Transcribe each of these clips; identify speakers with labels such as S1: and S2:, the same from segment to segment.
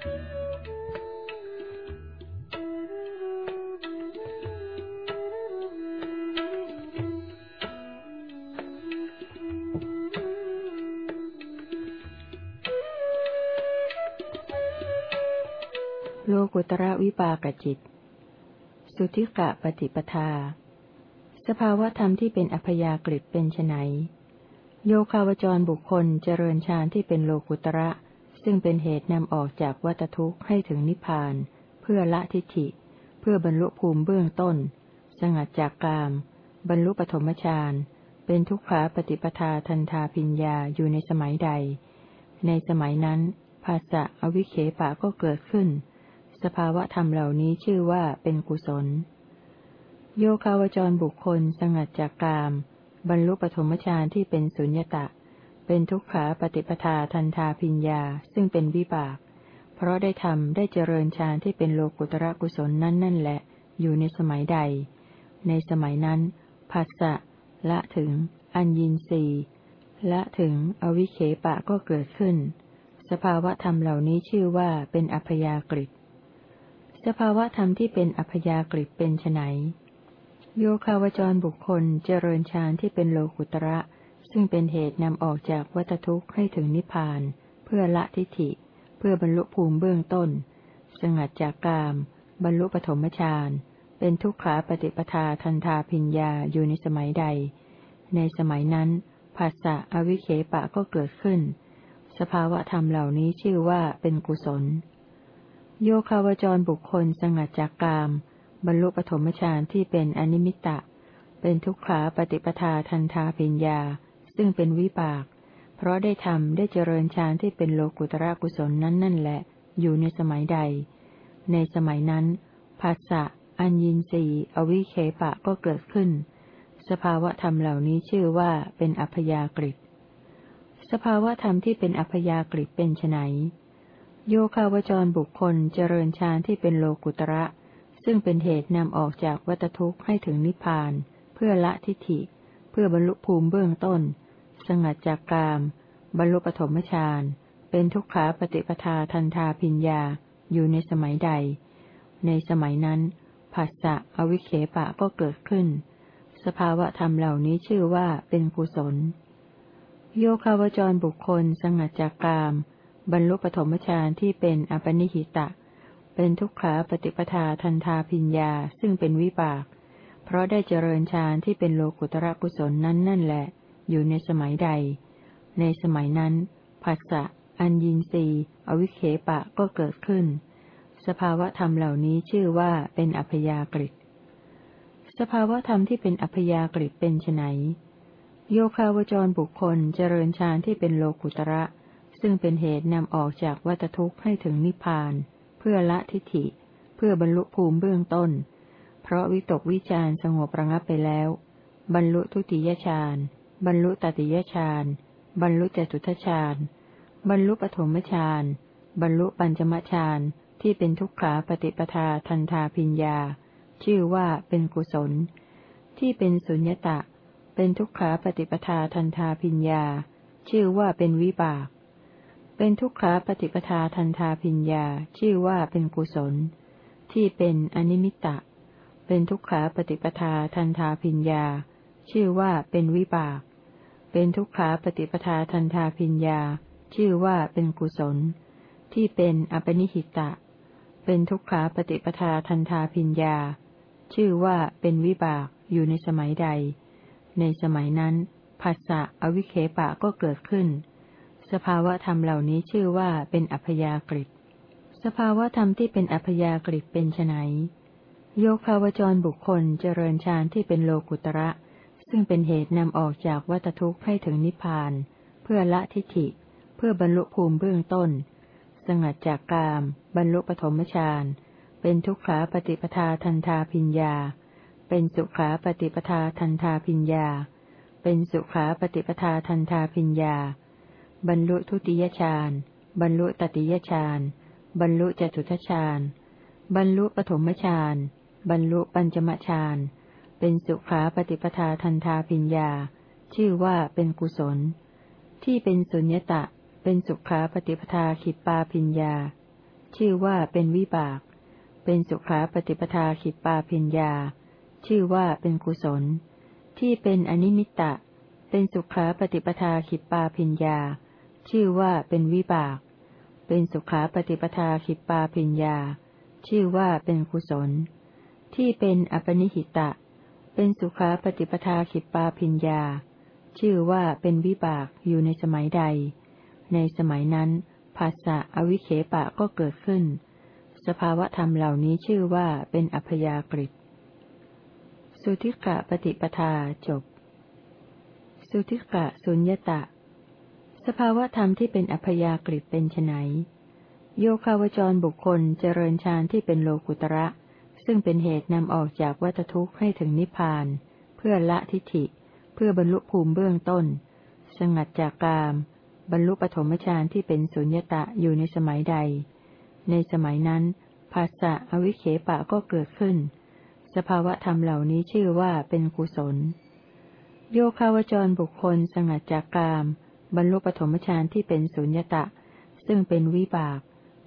S1: โลกุตระวิปากจิต สุทิกะปฏิปทา สภาวธรรมที่เป็นอัพยากฤิเป็นไนโยคาวจรบุคคลเจริญฌานที่เป็นโลกุตระ ซึ่งเป็นเหตุนำออกจากวัตทุกข์ให้ถึงนิพพาน เพื่อละทิฏฐิ เพื่อบรรลุภูมิเบื้องต้น สงัดจากกาม บรรลุปฐมฌาน เป็นทุกขาปฏิปทาทันทาพิญญาอยู่ในสมัยใด ในสมัยนั้น ภาษะอวิเคปะก็เกิดขึ้น สภาวะธรรมเหล่านี้ชื่อว่าเป็นกุศล โยคาวจรบุคคลสงัดจากกาม บรรลุปฐมฌานที่เป็นสุญญตะ เป็นทุกขาปฏิปทาทันทาพิญญาซึ่งเป็นวิบาก เพราะได้ทำได้เจริญฌานที่เป็นโลกุตระกุศลนั่นนั่นแหละ อยู่ในสมัยใด ในสมัยนั้นภาษะละถึง อัญญินรีละถึง อวิเคปะก็เกิดขึ้น สภาวะธรรมเหล่านี้ชื่อว่าเป็นอัพยากฤิสภาวะธรรมที่เป็นอัพยากฤิเป็นไนโยคาวจรบุคคลเจริญฌานที่เป็นโลกุตระ ซึ่งเป็นเหตุนำออกจากวัตทุกข์ให้ถึงนิพพาน เพื่อละทิฏฐิ เพื่อบรรลุภูมิเบื้องต้น สงัดจากกาม บรรลุปฐมฌาน เป็นทุกขาปฏิปทาทันทาพิญญาอยู่ในสมัยใด ในสมัยนั้นภาษะอวิเคปะก็เกิดขึ้น สภาวะธรรมเหล่านี้ชื่อว่าเป็นกุศล โยคาวจรบุคคลสงัดจากกาม บรรลุปฐมฌานที่เป็นอนิมิตะ เป็นทุกขาปฏิปทาทันทาปิญญา ซึ่งเป็นวิบาก เพราะได้ทำได้เจริญฌานที่เป็นโลกุตระกุศลนั้นนั่นแหละ อยู่ในสมัยใด ในสมัยนั้นภาษะอัญญินรีอวิเคปะก็เกิดขึ้น สภาวะธรรมเหล่านี้ชื่อว่าเป็นอัพยากฤิสภาวะธรรมที่เป็นอัพยากฤิเป็นไนโยคาวจรบุคคลเจริญฌานที่เป็นโลกุตระ ซึ่งเป็นเหตุนำออกจากวัตทุกข์ให้ถึงนิพพาน เพื่อละทิฏฐิ เพื่อบรรลุภูมิเบื้องต้น สงัดจากกาม บรรลุปฐมฌาน เป็นทุกขาปฏิปทาทันทาพิญญา อยู่ในสมัยใด ในสมัยนั้นภาษะอวิเคปะก็เกิดขึ้น สภาวะธรรมเหล่านี้ชื่อว่าเป็นกุศล โยคาวจรบุคคล สงัดจากกาม บรรลุปฐมฌานที่เป็นอปนิหิตะ เป็นทุกขาปฏิปทาทันทาพิญญาซึ่งเป็นวิบาก เพราะได้เจริญฌานที่เป็นโลกุตระกุศลนั้นนั่นแหละ อยู่ในสมัยใด ในสมัยนั้นภาษะอัญญินรีอวิเคปะก็เกิดขึ้น สภาวะธรรมเหล่านี้ชื่อว่าเป็นอัพยากฤิสภาวะธรรมที่เป็นอัพยากฤิเป็นไนโยคาวจรบุคคลเจริญฌานที่เป็นโลกุตระ ซึ่งเป็นเหตุนำออกจากวัฏทุกข์ให้ถึงนิพพาน เพื่อละทิฏฐิ เพื่อบรรลุภูมิเบื้องต้นเราะวิตกวิจารสงบระงับไปแล้ว บรรลุทุติยฌานบรรลุตติยฌานบรรลุจตุทฌานบรรลุปฐมฌานบรรลุปัญจมฌานที่เป็นทุกขาปฏิปทาทันทาพิญญา ชื่อว่าเป็นกุศล ที่เป็นสุญญตะ เป็นทุกขาปฏิปทาทันทาพิญญา ชื่อว่าเป็นวิบาก เป็นทุกขาปฏิปทาทันทาพิญญา ชื่อว่าเป็นกุศล ที่เป็นอนิมิตตะ เป็นทุกขาปฏิปทาทันทาพิญญา ชื่อว่าเป็นวิบาก เป็นทุกขาปฏิปทาทันทาพิญญา ชื่อว่าเป็นกุศล ที่เป็นอปนิหิตะ เป็นทุกขาปฏิปทาทันทาพิญญา ชื่อว่าเป็นวิบากอยู่ในสมัยใด ในสมัยนั้นภาษะอวิเคปะก็เกิดขึ้น สภาวะธรรมเหล่านี้ชื่อว่าเป็นอัพยากฤิสภาวะธรรมที่เป็นอัพยากฤิเป็นไน โยคาวจรบุคคลเจริญฌานที่เป็นโลกุตระ ซึ่งเป็นเหตุนำออกจากวัตทุกข์ให้ถึงนิพพาน เพื่อละทิฏฐิ เพื่อบรรลุภูมิเบื้องต้น สงัดจากกาม บรรลุปฐมฌาน เป็นทุกขาปฏิปทาทันทาพิญญา เป็นสุขาปฏิปทาทันทาพิญญา เป็นสุขาปฏิปทาทันทาพิญญา บรรลุทุติยฌาน บรรลุตติยฌาน บรรลุจตุทฌาน บรรลุปฐมฌาน บรรลุปัญจมฌาน เป็นสุขาปฏิปทาทันทาปิญญา ชื่อว่าเป็นกุศล ที่เป็นสุญญตะ เป็นสุขาปฏิปทาขิปปาปิญญา ชื่อว่าเป็นวิบาก เป็นสุขาปฏิปทาขิปปาพิญญา ชื่อว่าเป็นกุศล ที่เป็นอนิมิตตะ เป็นสุขาปฏิปทาขิปปาพิญญา ชื่อว่าเป็นวิบาก เป็นสุขาปฏิปทาขิปปาพิญญา ชื่อว่าเป็นกุศล ที่เป็นอปนิหิตะ เป็นสุขาปฏิปทาขิปปาพิญญา ชื่อว่าเป็นวิบากอยู่ในสมัยใด ในสมัยนั้นภาษะอวิเคปะก็เกิดขึ้น สภาวะธรรมเหล่านี้ชื่อว่าเป็นอัพยากฤิสุทิกะปฏิปทาจบ สุทิกะสุญญตะ สภาวะธรรมที่เป็นอัพยากฤิเป็นไนโยคาวจรบุคคลเจริญฌานที่เป็นโลกุตระ ซึ่งเป็นเหตุนำออกจากวัฏทุกข์ให้ถึงนิพพาน เพื่อละทิฏฐิ เพื่อบรรลุภูมิเบื้องต้น สงัดจากกาม บรรลุปฐมฌานที่เป็นสุญญตะอยู่ในสมัยใด ในสมัยนั้น ภาษะอวิเคปะก็เกิดขึ้น สภาวะธรรมเหล่านี้ชื่อว่าเป็นกุศล โยคาวจรบุคคลสงัดจากกาม บรรลุปฐมฌานที่เป็นสุญญตะ ซึ่งเป็นวิบาก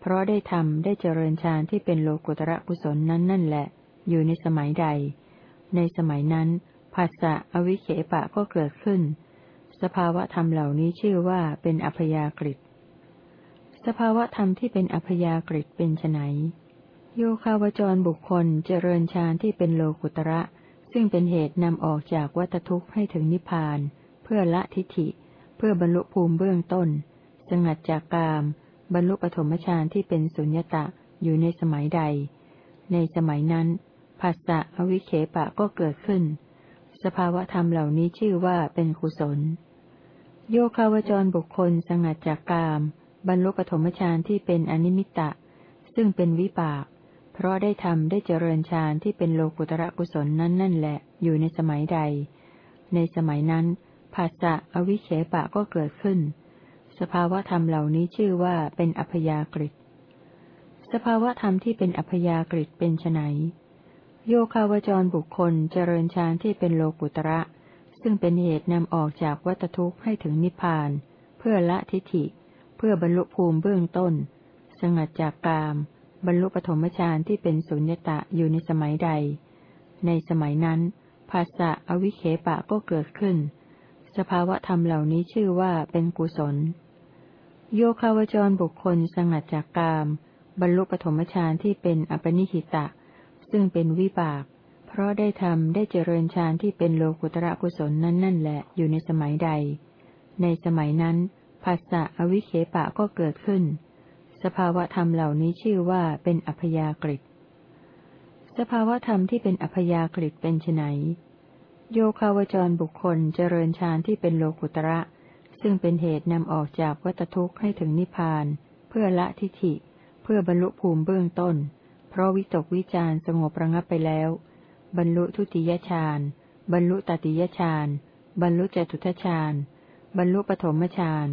S1: เพราะได้ทำได้เจริญฌานที่เป็นโลกุตระกุศลนั้นนั่นแหละ อยู่ในสมัยใด ในสมัยนั้นภาษะอวิเคปะก็เกิดขึ้น สภาวะธรรมเหล่านี้ชื่อว่าเป็นอัพยากฤิสภาวะธรรมที่เป็นอัพยากฤิเป็นไนโยคาวจรบุคคลเจริญฌานที่เป็นโลกุตระ ซึ่งเป็นเหตุนำออกจากวัฏทุกข์ให้ถึงนิพพาน เพื่อละทิฏฐิ เพื่อบรรลุภูมิเบื้องต้น สงัดจากกาม บรรลุปฐมฌานที่เป็นสุญญตะอยู่ในสมัยใด ในสมัยนั้นภาษะอวิเคปะก็เกิดขึ้น สภาวะธรรมเหล่านี้ชื่อว่าเป็นกุศล โยคาวจรบุคคลสงัดจากกาม บรรลุปฐมฌานที่เป็นอนิมิตตะ ซึ่งเป็นวิบาก เพราะได้ทำได้เจริญฌานที่เป็นโลกุตระกุศลนั้นนั่นแหละ อยู่ในสมัยใด ในสมัยนั้นภาษะอวิเชปะก็เกิดขึ้น สภาวะธรรมเหล่านี้ชื่อว่าเป็นอัพยากฤิสภาวะธรรมที่เป็นอัพยากฤิเป็นไนโยคาวจรบุคคลเจริญฌานที่เป็นโลกุตระ ซึ่งเป็นเหตุนำออกจากวัฏทุกข์ให้ถึงนิพพาน เพื่อละทิฏฐิ เพื่อบรรลุภูมิเบื้องต้น สงัดจากกาม บรรลุปฐมฌานที่เป็นสุญญตะอยู่ในสมัยใด ในสมัยนั้นภาษะอวิเคปะก็เกิดขึ้น สภาวะธรรมเหล่านี้ชื่อว่าเป็นกุศล โยคาวจรบุคคลสงัดจากกาม บรรลุปฐมฌานที่เป็นอปนิหิตะ ซึ่งเป็นวิบาก เพราะได้ทำได้เจริญฌานที่เป็นโลกุตระกุศลนั้นนั่นแหละอยู่ในสมัยใด ในสมัยนั้นภาษะอวิเคปะก็เกิดขึ้น สภาวะธรรมเหล่านี้ชื่อว่าเป็นอัพยากฤิสภาวะธรรมที่เป็นอัพยากฤิเป็นไนโยคาวจรบุคคลเจริญฌานที่เป็นโลกุตระ ซึ่งเป็นเหตุนำออกจากวัตทุกข์ให้ถึงนิพพาน เพื่อละทิฏฐิ เพื่อบรรลุภูมิเบื้องต้น เพราะวิตกวิจารสงบระงับไปแล้ว บรรลุทุติยฌานบรรลุตติยฌานบรรลุจตุทฌานบรรลุปฐมฌาน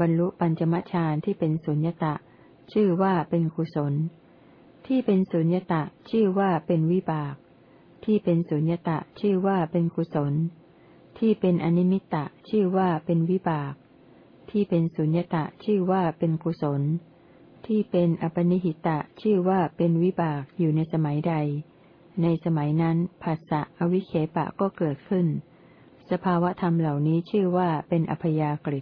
S1: บรรลุปัญจมฌานที่เป็นสุญญตะ ชื่อว่าเป็นกุศล ที่เป็นสุญญตะ ชื่อว่าเป็นวิบาก ที่เป็นสุญญตะชื่อว่าเป็นกุศล ที่เป็นอนิมิตะชื่อว่าเป็นวิบาก ที่เป็นสุญญตะชื่อว่าเป็นกุศล ที่เป็นอปนิหิตะชื่อว่าเป็นวิบากอยู่ในสมัยใด ในสมัยนั้นภาษะอวิเคปะก็เกิดขึ้น สภาวะธรรมเหล่านี้ชื่อว่าเป็นอพยากฤิ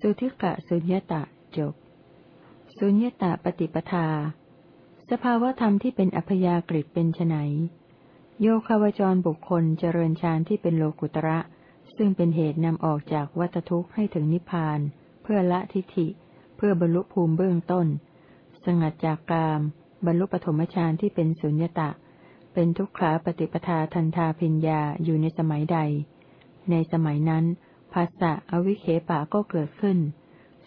S1: สุทิกะสุญญตะจบ สุญญตะปฏิปทา สภาวะธรรมที่เป็นอพยากฤิเป็นไน โยคาวจรบุคคลเจริญฌานที่เป็นโลกุตระ ซึ่งเป็นเหตุนำออกจากวัฏทุกข์ให้ถึงนิพพาน เพื่อละทิฏฐิ เพื่อบรรลุภูมิเบื้องต้น สงัดจากกาม บรรลุปฐมฌานที่เป็นสุญญตะ เป็นทุกขาปฏิปทาทันทาพิญญาอยู่ในสมัยใด ในสมัยนั้นภาษะอวิเคปะก็เกิดขึ้น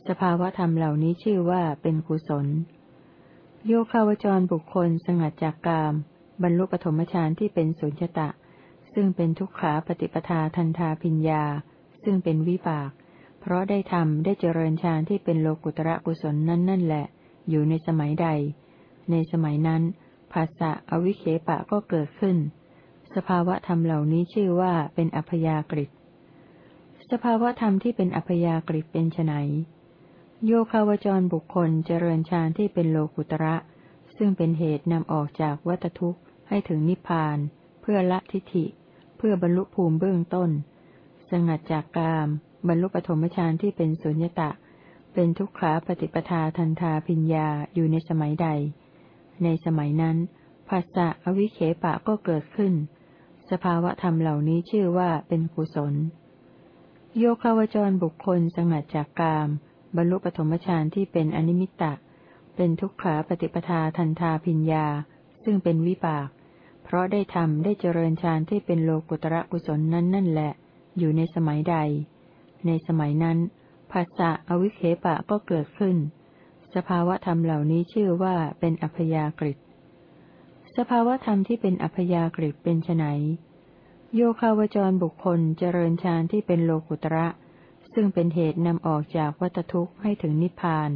S1: สภาวะธรรมเหล่านี้ชื่อว่าเป็นกุศล โยคาวจรบุคคลสงัดจากกาม บรรลุปฐมฌานที่เป็นสุญญตะ ซึ่งเป็นทุกขาปฏิปทาทันทาพิญญา ซึ่งเป็นวิบาก เพราะได้ทำได้เจริญฌานที่เป็นโลกุตระกุศลนั้นนั่นแหละ อยู่ในสมัยใด ในสมัยนั้นภาษะอวิเคปะก็เกิดขึ้น สภาวะธรรมเหล่านี้ชื่อว่าเป็นอัพยากฤิสภาวะธรรมที่เป็นอัพยากฤิเป็นไนโยคาวจรบุคคลเจริญฌานที่เป็นโลกุตระ ซึ่งเป็นเหตุนำออกจากวัตทุกข์ให้ถึงนิพพาน เพื่อละทิฏฐิ เพื่อบรรลุภูมิเบื้องต้น สงัดจากกาม บรรลุปฐมฌานที่เป็นสุญญตะ เป็นทุกขาปฏิปทาทันทาพิญญาอยู่ในสมัยใด ในสมัยนั้นภาษะอวิเคปะก็เกิดขึ้น สภาวะธรรมเหล่านี้ชื่อว่าเป็นกุศล โยคาวจรบุคคลสงัดจากกาม บรรลุปฐมฌานที่เป็นอนิมิตตะ เป็นทุกขาปฏิปทาทันทาพิญญา ซึ่งเป็นวิบาก เพราะได้ทำได้เจริญฌานที่เป็นโลกุตระกุศลนั้นนั่นแหละ อยู่ในสมัยใด ในสมัยนั้นภาษะอวิเคปะก็เกิดขึ้น สภาวะธรรมเหล่านี้ชื่อว่าเป็นอัพยากฤิสภาวะธรรมที่เป็นอัพยากฤิเป็นไนโยคาวจรบุคคลเจริญฌานที่เป็นโลกุตระ ซึ่งเป็นเหตุนำออกจากวัตทุกข์ให้ถึงนิพพาน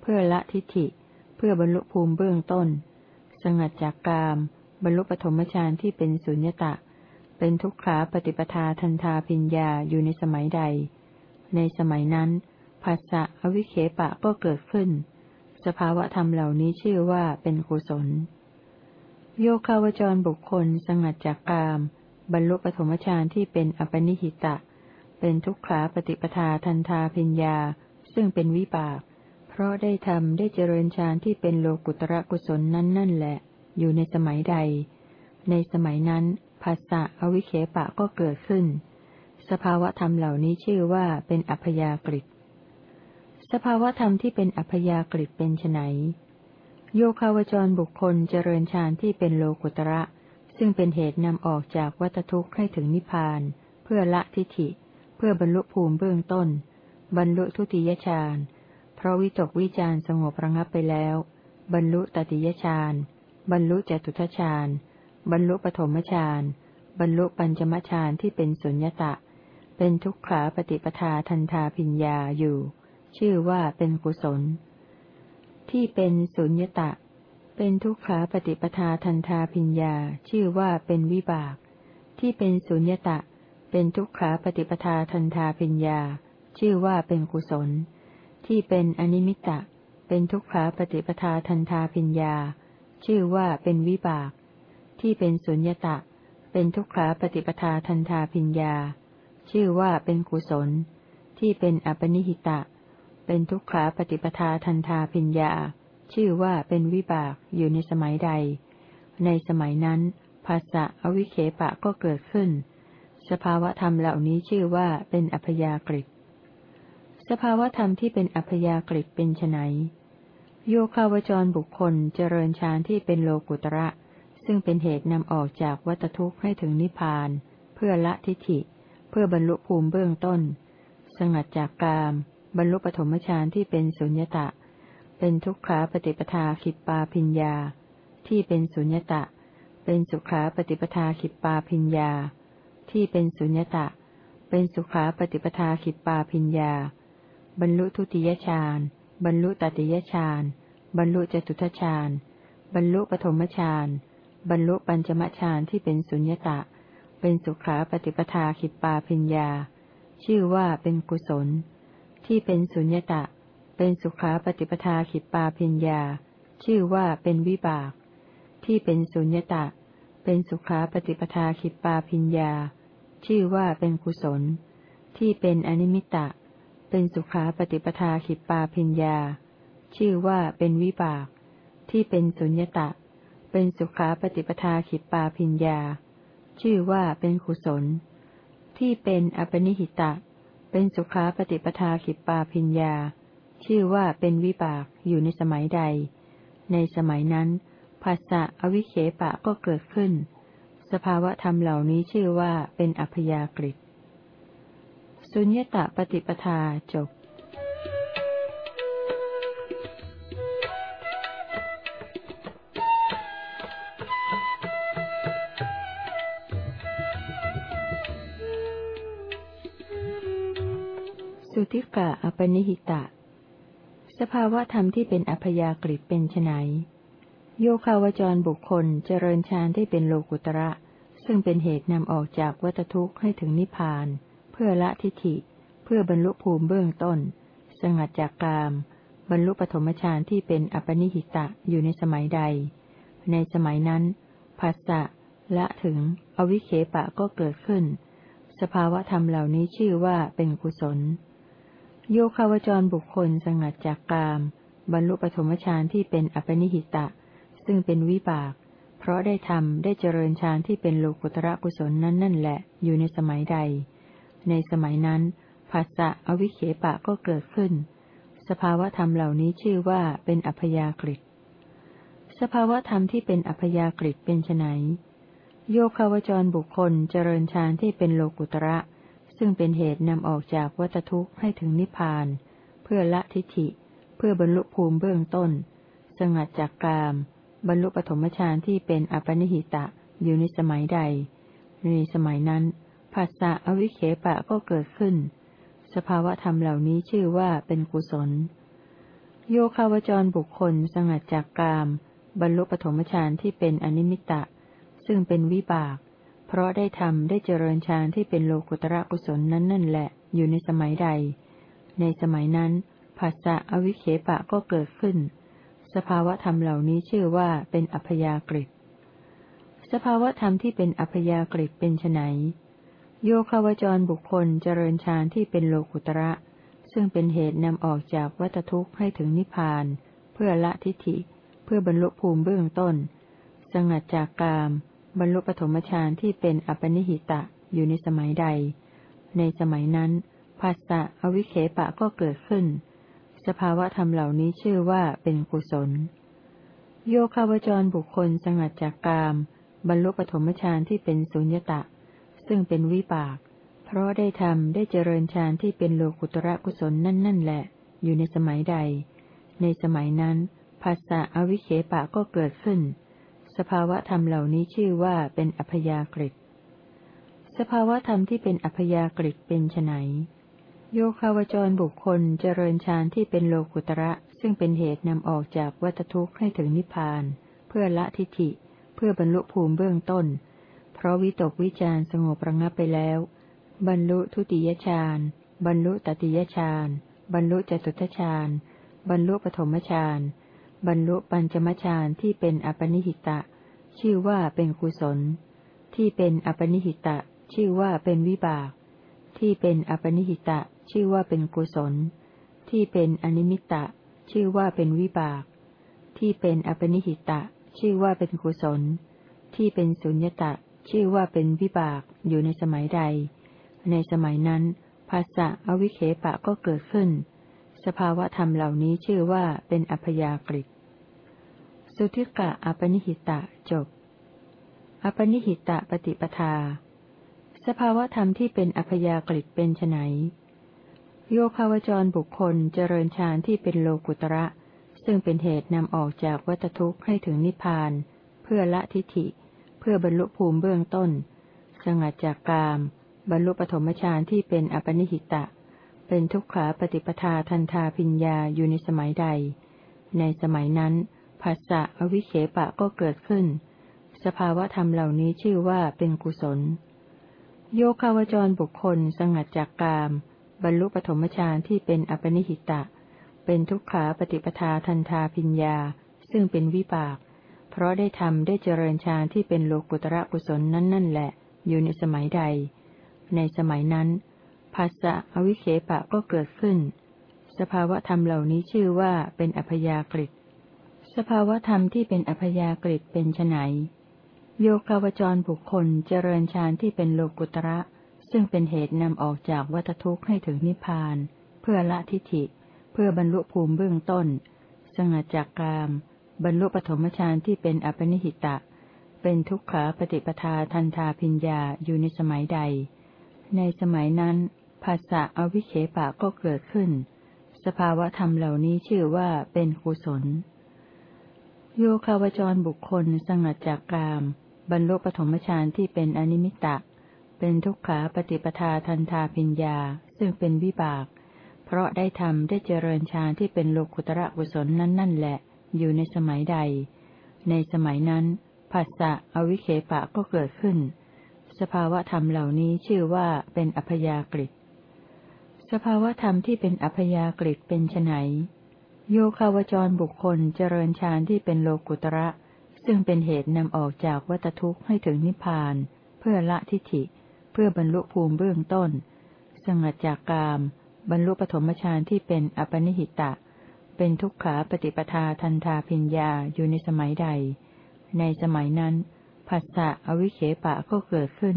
S1: เพื่อละทิฏฐิเพื่อบรรลุภูมิเบื้องต้น สงัดจากกาม บรรลุปฐมฌานที่เป็นสุญญตะ เป็นทุกขาปฏิปทาทันทาพิญญาอยู่ในสมัยใด ในสมัยนั้นภาษะอวิเคปะก็เกิดขึ้น สภาวะธรรมเหล่านี้ชื่อว่าเป็นกุศล โยคาวจรบุคคลสงัดจากกาม บรรลุปฐมฌานที่เป็นอปนิหิตะ เป็นทุกขาปฏิปทาทันทาพิญญา ซึ่งเป็นวิบาก เพราะได้ทำได้เจริญฌานที่เป็นโลกุตระกุศลนั้นนั่นแหละ อยู่ในสมัยใด ในสมัยนั้นภาษะอวิเคปะก็เกิดขึ้น สภาวะธรรมเหล่านี้ชื่อว่าเป็นอัพยากฤิสภาวะธรรมที่เป็นอัพยากฤิเป็นไนโยคาวจรบุคคลเจริญฌานที่เป็นโลกุตระ ซึ่งเป็นเหตุนำออกจากวัตทุกข์ให้ถึงนิพพาน เพื่อละทิฏฐิ เพื่อบรรลุภูมิเบื้องต้น บรรลุทุติยฌาน เพราะวิตกวิจารสงบระงับไปแล้ว บรรลุตติยฌานบรรลุจตุทฌานบรรลุปฐมฌานบรรลุปัญจมฌานที่เป็นสุญญตะ เป็นทุกขาปฏิปทาทันทาพิญญาอยู่ ชื่อว่าเป็นกุศล ที่เป็นสุญญตะ เป็นทุกขาปฏิปทาทันทาพิญญา ชื่อว่าเป็นวิบาก ที่เป็นสุญญตะ เป็นทุกขาปฏิปทาทันทาปิญญา ชื่อว่าเป็นกุศล ที่เป็นอนิมิตะ เป็นทุกขาปฏิปทาทันทาปิญญา ชื่อว่าเป็นวิบาก ที่เป็นสุญญตะ เป็นทุกขาปฏิปทาทันทาปิญญา ชื่อว่าเป็นกุศล ที่เป็นอปนิหิตะ เป็นทุกขาปฏิปทาทันทาปิญญา ชื่อว่าเป็นวิบากอยู่ในสมัยใด ในสมัยนั้น ภาษะอวิเคปะก็เกิดขึ้น สภาวะธรรมเหล่านี้ชื่อว่าเป็นอัพยากฤิ สภาวธรรมที่เป็นอัพยากฤิเป็นไนโยคาวจรบุคคลเจริญฌานที่เป็นโลกุตระ ซึ่งเป็นเหตุนำออกจากวัตทุกข์ให้ถึงนิพพาน เพื่อละทิฏฐิ เพื่อบรรลุภูมิเบื้องต้น สงัดจากกาม บรรลุปฐมฌานที่เป็นสุญญตะ เป็นทุกขาปฏิปทาขิปปาพิญญา ที่เป็นสุญญตะ เป็นสุขาปฏิปทาขิปปาพิญญา ที่เป็นสุญญตะ เป็นสุขาปฏิปทาขิปปาพิญญา บรรลุทุติยฌาน บรรลุตติยฌาน บรรลุจตุทฌาน บรรลุปฐมฌาน บรรลุปัญจมฌานที่เป็นสุญญตะ เป็นสุขาปฏิปทาขิปปาพิญญา ชื่อว่าเป็นกุศล ที่เป็นสุญญตะ เป็นสุขาปฏิปทาขิปปาพิญญา ชื่อว่าเป็นวิบาก ที่เป็นสุญญตะ เป็นสุขาปฏิปทาขิปปาพิญญา ชื่อว่าเป็นกุศล ที่เป็นอนิมิตะ เป็นสุขาปฏิปทาขิปปาพิญญา ชื่อว่าเป็นวิบาก ที่เป็นสุญญตะ เป็นสุขาปฏิปทาขิปปาพิญญา ชื่อว่าเป็นกุศล ที่เป็นอปนิหิตะ เป็นสุขาปฏิปทาขิปปาพิญญา ชื่อว่าเป็นวิบากอยู่ในสมัยใด ในสมัยนั้นภาษะอวิเคปะก็เกิดขึ้น สภาวะธรรมเหล่านี้ชื่อว่าเป็นอัพยากฤิ สุญญตาปฏิปทาจบสุติกะอปนิหิตะ สภาวะธรรมที่เป็นอัพยากฤิเป็นไนโยคาวจรบุคคลเจริญฌานที่เป็นโลกุตระ ซึ่งเป็นเหตุนำออกจากวัตทุกข์ให้ถึงนิพพาน เพื่อละทิฏฐิ เพื่อบรรลุภูมิเบื้องต้น สงัดจากกาม บรรลุปฐมฌานที่เป็นอปนิหิตะอยู่ในสมัยใด ในสมัยนั้นภาษะละถึง อวิเคปะก็เกิดขึ้น สภาวะธรรมเหล่านี้ชื่อว่าเป็นกุศล โยคาวจรบุคคลสงัดจากกาม บรรลุปฐมฌานที่เป็นอปนิหิตะ ซึ่งเป็นวิบาก เพราะได้ทำได้เจริญฌานที่เป็นโลกุตระกุศลนั้นนั่นแหละ อยู่ในสมัยใด ในสมัยนั้นภาษะอวิเคปะก็เกิดขึ้น สภาวธรรมเหล่านี้ชื่อว่าเป็นอัพยากฤิสภาวธรรมที่เป็นอัพยากฤิเป็นไนโยคาวจรบุคคลเจริญฌานที่เป็นโลกุตระ ซึ่งเป็นเหตุนำออกจากวัฏทุกข์ให้ถึงนิพพาน เพื่อละทิฏฐิ เพื่อบรรลุภูมิเบื้องต้น สงัดจากกาม บรรลุปฐมฌานที่เป็นอปนิหิตะอยู่ในสมัยใด ในสมัยนั้น ภาษะอวิเคปะก็เกิดขึ้น สภาวะธรรมเหล่านี้ชื่อว่าเป็นกุศล โยคาวจรบุคคลสงัดจากกาม บรรลุปฐมฌานที่เป็นอนิมิตะ ซึ่งเป็นวิบาก เพราะได้ทำได้เจริญฌานที่เป็นโลกุตระกุศลนั้นนั่นแหละ อยู่ในสมัยใด ในสมัยนั้นภาษะอวิเคปะก็เกิดขึ้น สภาวะธรรมเหล่านี้ชื่อว่าเป็นอัพยากฤิสภาวะธรรมที่เป็นอัพยากฤิเป็นไน โยคาวจรบุคคลเจริญฌานที่เป็นโลกุตระ ซึ่งเป็นเหตุนำออกจากวัฏทุกข์ให้ถึงนิพพาน เพื่อละทิฏฐิ เพื่อบรรลุภูมิเบื้องต้น สงัดจากกาม บรรลุปฐมฌานที่เป็นอปนิหิตะอยู่ในสมัยใด ในสมัยนั้นภาษะอวิเคปะก็เกิดขึ้น สภาวะธรรมเหล่านี้ชื่อว่าเป็นกุศล โยคาวจรบุคคลสงัดจากกาม บรรลุปฐมฌานที่เป็นสุญญตะ ซึ่งเป็นวิปาก เพราะได้ทำได้เจริญฌานที่เป็นโลกุตระกุศลนั่นนั่นแหละ อยู่ในสมัยใด ในสมัยนั้นภาษะอวิเคปะก็เกิดขึ้น สภาวะธรรมเหล่านี้ชื่อว่าเป็นอัพยากฤิสภาวะธรรมที่เป็นอัพยากฤิเป็นไนโยคาวจรบุคคลเจริญฌานที่เป็นโลกุตระ ซึ่งเป็นเหตุนำออกจากวัฏทุกข์ให้ถึงนิพพาน เพื่อละทิฏฐิ เพื่อบรรลุภูมิเบื้องต้น ราะวิตกวิจารสงบระงับไปแล้ว บรรลุทุติยฌานบรรลุตติยฌานบรรลุจตุตฌานบรรลุปฐมฌานบรรลุปัญจมฌานที่เป็นอปนิหิตะ ชื่อว่าเป็นกุศล ที่เป็นอปนิหิตะ ชื่อว่าเป็นวิบาก ที่เป็นอปนิหิตะ ชื่อว่าเป็นกุศล ที่เป็นอนิมิตะ ชื่อว่าเป็นวิบาก ที่เป็นอปนิหิตะ ชื่อว่าเป็นกุศล ที่เป็นสุญญตะ ชื่อว่าเป็นวิบากอยู่ในสมัยใด ในสมัยนั้นภาษะอวิเคปะก็เกิดขึ้น สภาวะธรรมเหล่านี้ชื่อว่าเป็นอัพยากฤิสุทิกะอปนิหิตะจบ อปนิหิตะปฏิปทา สภาวธรรมที่เป็นอัพยากฤิเป็นไนโยคาวจรบุคคลเจริญฌานที่เป็นโลกุตระ ซึ่งเป็นเหตุนำออกจากวัฏทุกข์ให้ถึงนิพพาน เพื่อละทิฏฐิ เพื่อบรรลุภูมิเบื้องต้น สงัดจากกาม บรรลุปฐมฌานที่เป็นอปนิหิตะ เป็นทุกขาปฏิปทาทันทาพิญญาอยู่ในสมัยใด ในสมัยนั้นภาษะอวิเคปะก็เกิดขึ้น สภาวะธรรมเหล่านี้ชื่อว่าเป็นกุศล โยคาวจรบุคคลสงัดจากกาม บรรลุปฐมฌานที่เป็นอปนิหิตะ เป็นทุกขาปฏิปทาทันทาพิญญา ซึ่งเป็นวิบาก เพราะได้ทำได้เจริญฌานที่เป็นโลกุตระกุศลนั่นนั่นแหละ อยู่ในสมัยใด ในสมัยนั้นภาษะอวิเคปะก็เกิดขึ้น สภาวะธรรมเหล่านี้ชื่อว่าเป็นอัพยากฤิสภาวธรรมที่เป็นอัพยากฤิเป็นไนโยคาวจรบุคคลเจริญฌานที่เป็นโลกุตระ ซึ่งเป็นเหตุนำออกจากวัฏทุกข์ให้ถึงนิพพาน เพื่อละทิฏฐิ เพื่อบรรลุภูมิเบื้องต้น สงัดจากกาม บรรลุปฐมฌานที่เป็นอปนิหิตะ เป็นทุกขาปฏิปทาทันทาพิญญาอยู่ในสมัยใด ในสมัยนั้นภาษะอวิเคปะก็เกิดขึ้น สภาวะธรรมเหล่านี้ชื่อว่าเป็นกุศล โยคาวจรบุคคลสงัดจากกาม บรรลุปฐมฌานที่เป็นอนิมิตะ เป็นทุกขาปฏิปทาทันทาพิญญาซึ่งเป็นวิบาก เพราะได้ทำได้เจริญฌานที่เป็นโลกุตระกุศลนั้นนั่นแหละ อยู่ในสมัยใด ในสมัยนั้นภาษะอวิเคปะก็เกิดขึ้น สภาวะธรรมเหล่านี้ชื่อว่าเป็นอัพยากฤิสภาวะธรรมที่เป็นอัพยากฤิเป็นไนโยคาวจรบุคคลเจริญฌานที่เป็นโลกุตระ ซึ่งเป็นเหตุนำออกจากวัตทุกข์ให้ถึงนิพพาน เพื่อละทิฏฐิ เพื่อบรรลุภูมิเบื้องต้น สงัดจากกาม บรรลุปฐมฌานที่เป็นอปนิหิตะ เป็นทุกขาปฏิปทาทันทาพิญญาอยู่ในสมัยใด ในสมัยนั้นผัสสะอวิเคปะก็เกิดขึ้น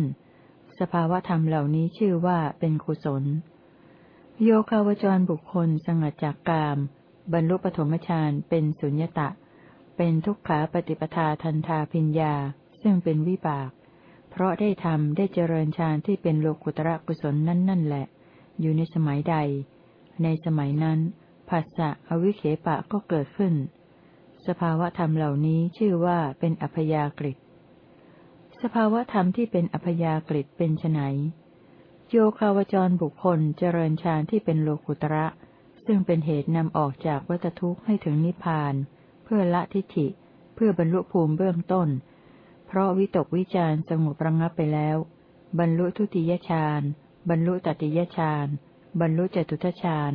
S1: สภาวธรรมเหล่านี้ชื่อว่าเป็นกุศล โยคาวจรบุคคลสงัดจากกาม บรรลุปฐมฌานเป็นสุญญตะ เป็นทุกขาปฏิปทาทันทาพิญญา ซึ่งเป็นวิบาก เพราะได้ทำได้เจริญฌานที่เป็นโลกุตระกุศลนั่นนั่นแหละ อยู่ในสมัยใด ในสมัยนั้น ผัสสะอวิเคปะก็เกิดขึ้น สภาวธรรมเหล่านี้ชื่อว่าเป็นอัพยากฤิสภาวธรรมที่เป็นอัพยากฤิเป็นไนโยคาวจรบุคคลเจริญฌานที่เป็นโลกุตระ ซึ่งเป็นเหตุนำออกจากวัฏทุกข์ให้ถึงนิพพาน เพื่อละทิฏฐิ เพื่อบรรลุภูมิเบื้องต้น เพราะวิตกวิจารสงบระงับไปแล้ว บรรลุทุติยฌานบรรลุตติยฌานบรรลุจตุทฌาน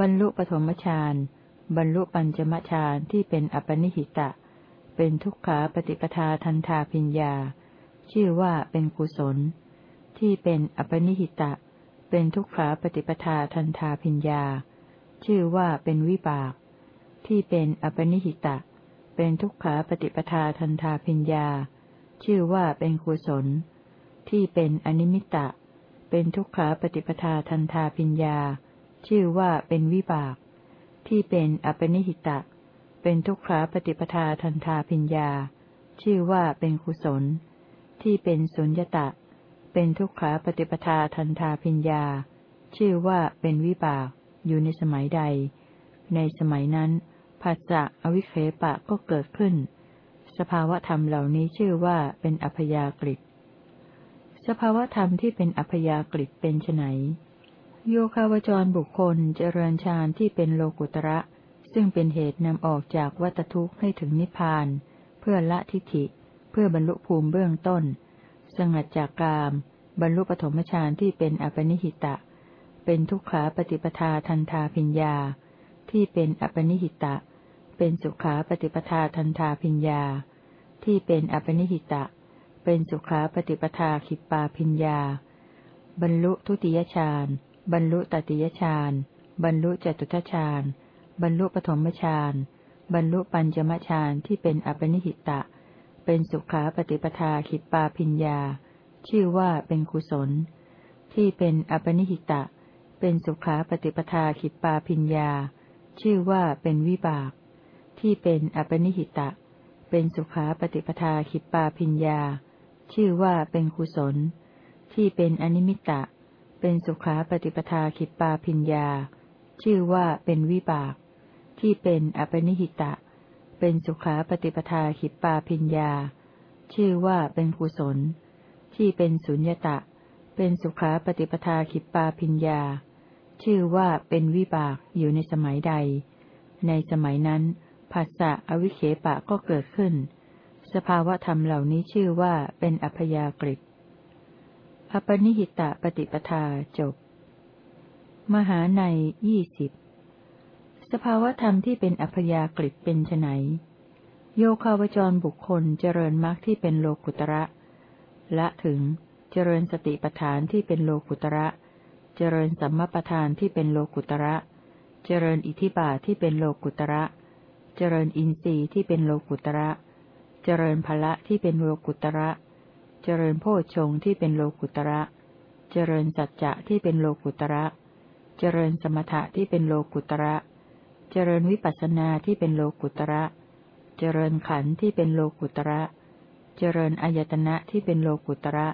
S1: บรรลุปฐมฌาน บรรลุปัญจมฌานที่เป็นอปนิหิตะ เป็นทุกขาปฏิปทาทันทาพิญญา ชื่อว่าเป็นกุศล ที่เป็นอปนิหิตะ เป็นทุกขาปฏิปทาทันทาพิญญา ชื่อว่าเป็นวิบาก ที่เป็นอปนิหิตะ เป็นทุกขาปฏิปทาทันทาพิญญา ชื่อว่าเป็นกุศล ที่เป็นอนิมิตะ เป็นทุกขาปฏิปทาทันทาพิญญา ชื่อว่าเป็นวิบาก ที่เป็นอปนิหิตะ เป็นทุกขาปฏิปทาทันทาพิญญา ชื่อว่าเป็นกุศล ที่เป็นสุญญตะ เป็นทุกขาปฏิปทาทันทาพิญญา ชื่อว่าเป็นวิบาก อยู่ในสมัยใด ในสมัยนั้นภาษะอวิเคปะก็เกิดขึ้น สภาวธรรมเหล่านี้ชื่อว่าเป็นอัพยากฤิสภาวธรรมที่เป็นอัพยากฤิเป็นไน โยคาวจรบุคคลเจริญฌานที่เป็นโลกุตระ ซึ่งเป็นเหตุนำออกจากวัตทุกข์ให้ถึงนิพพาน เพื่อละทิฏฐิ เพื่อบรรลุภูมิเบื้องต้น สงัดจากกาม บรรลุปฐมฌานที่เป็นอปนิหิตะ เป็นทุกขาปฏิปทาทันทาพิญญา ที่เป็นอปนิหิตะ เป็นสุขาปฏิปทาทันทาพิญญา ที่เป็นอปนิหิตะ เป็นสุขาปฏิปทาขิปปาพิญญา บรรลุทุติยฌาน บรรลุตติยฌาน บรรลุจตุทัชฌาน บรรลุปฐมฌาน บรรลุปัญจมฌานที่เป็นอปนิหิตะ เป็นสุขาปฏิปทาขิปปาพิญญา ชื่อว่าเป็นกุศล ที่เป็นอปนิหิตะ เป็นสุขาปฏิปทาขิปปาพิญญา ชื่อว่าเป็นวิบาก ที่เป็นอปนิหิตะ เป็นสุขาปฏิปทาขิปปาพิญญา ชื่อว่าเป็นกุศล ที่เป็นอนิมิตะ เป็นสุขาปฏิปทาขิปปาพิญญา ชื่อว่าเป็นวิบาก ที่เป็นอปนิหิตะ เป็นสุขาปฏิปทาขิปปาพิญญา ชื่อว่าเป็นกุศล ที่เป็นสุญญตะ เป็นสุขาปฏิปทาขิปปาพิญญา ชื่อว่าเป็นวิบากอยู่ในสมัยใด ในสมัยนั้นภาษะอวิเคปะก็เกิดขึ้น สภาวะธรรมเหล่านี้ชื่อว่าเป็นอัพยากฤิ อปนิหิตะปฏิปทาจบ มหาในยี่สิบสภาวธรรมที่เป็นอัพยากฤิเป็นไนโยคาวจรบุคคลเจริญมรรคที่เป็นโลกุตระละถึงเจริญสติปทานที่เป็นโลกุตระ เจริญสัมมาปทานที่เป็นโลกุตระ เจริญอิทิบาทที่เป็นโลกุตระ เจริญอินทรีย์ที่เป็นโลกุตระ เจริญพละที่เป็นโลกุตระเจริญโพชงที่เป็นโลกุตระ เจริญสัจจะที่เป็นโลกุตระ เจริญสมถะที่เป็นโลกุตระ เจริญวิปัสสนาที่เป็นโลกุตระ เจริญขันธ์ที่เป็นโลกุตระ เจริญอายตนะที่เป็นโลกุตระ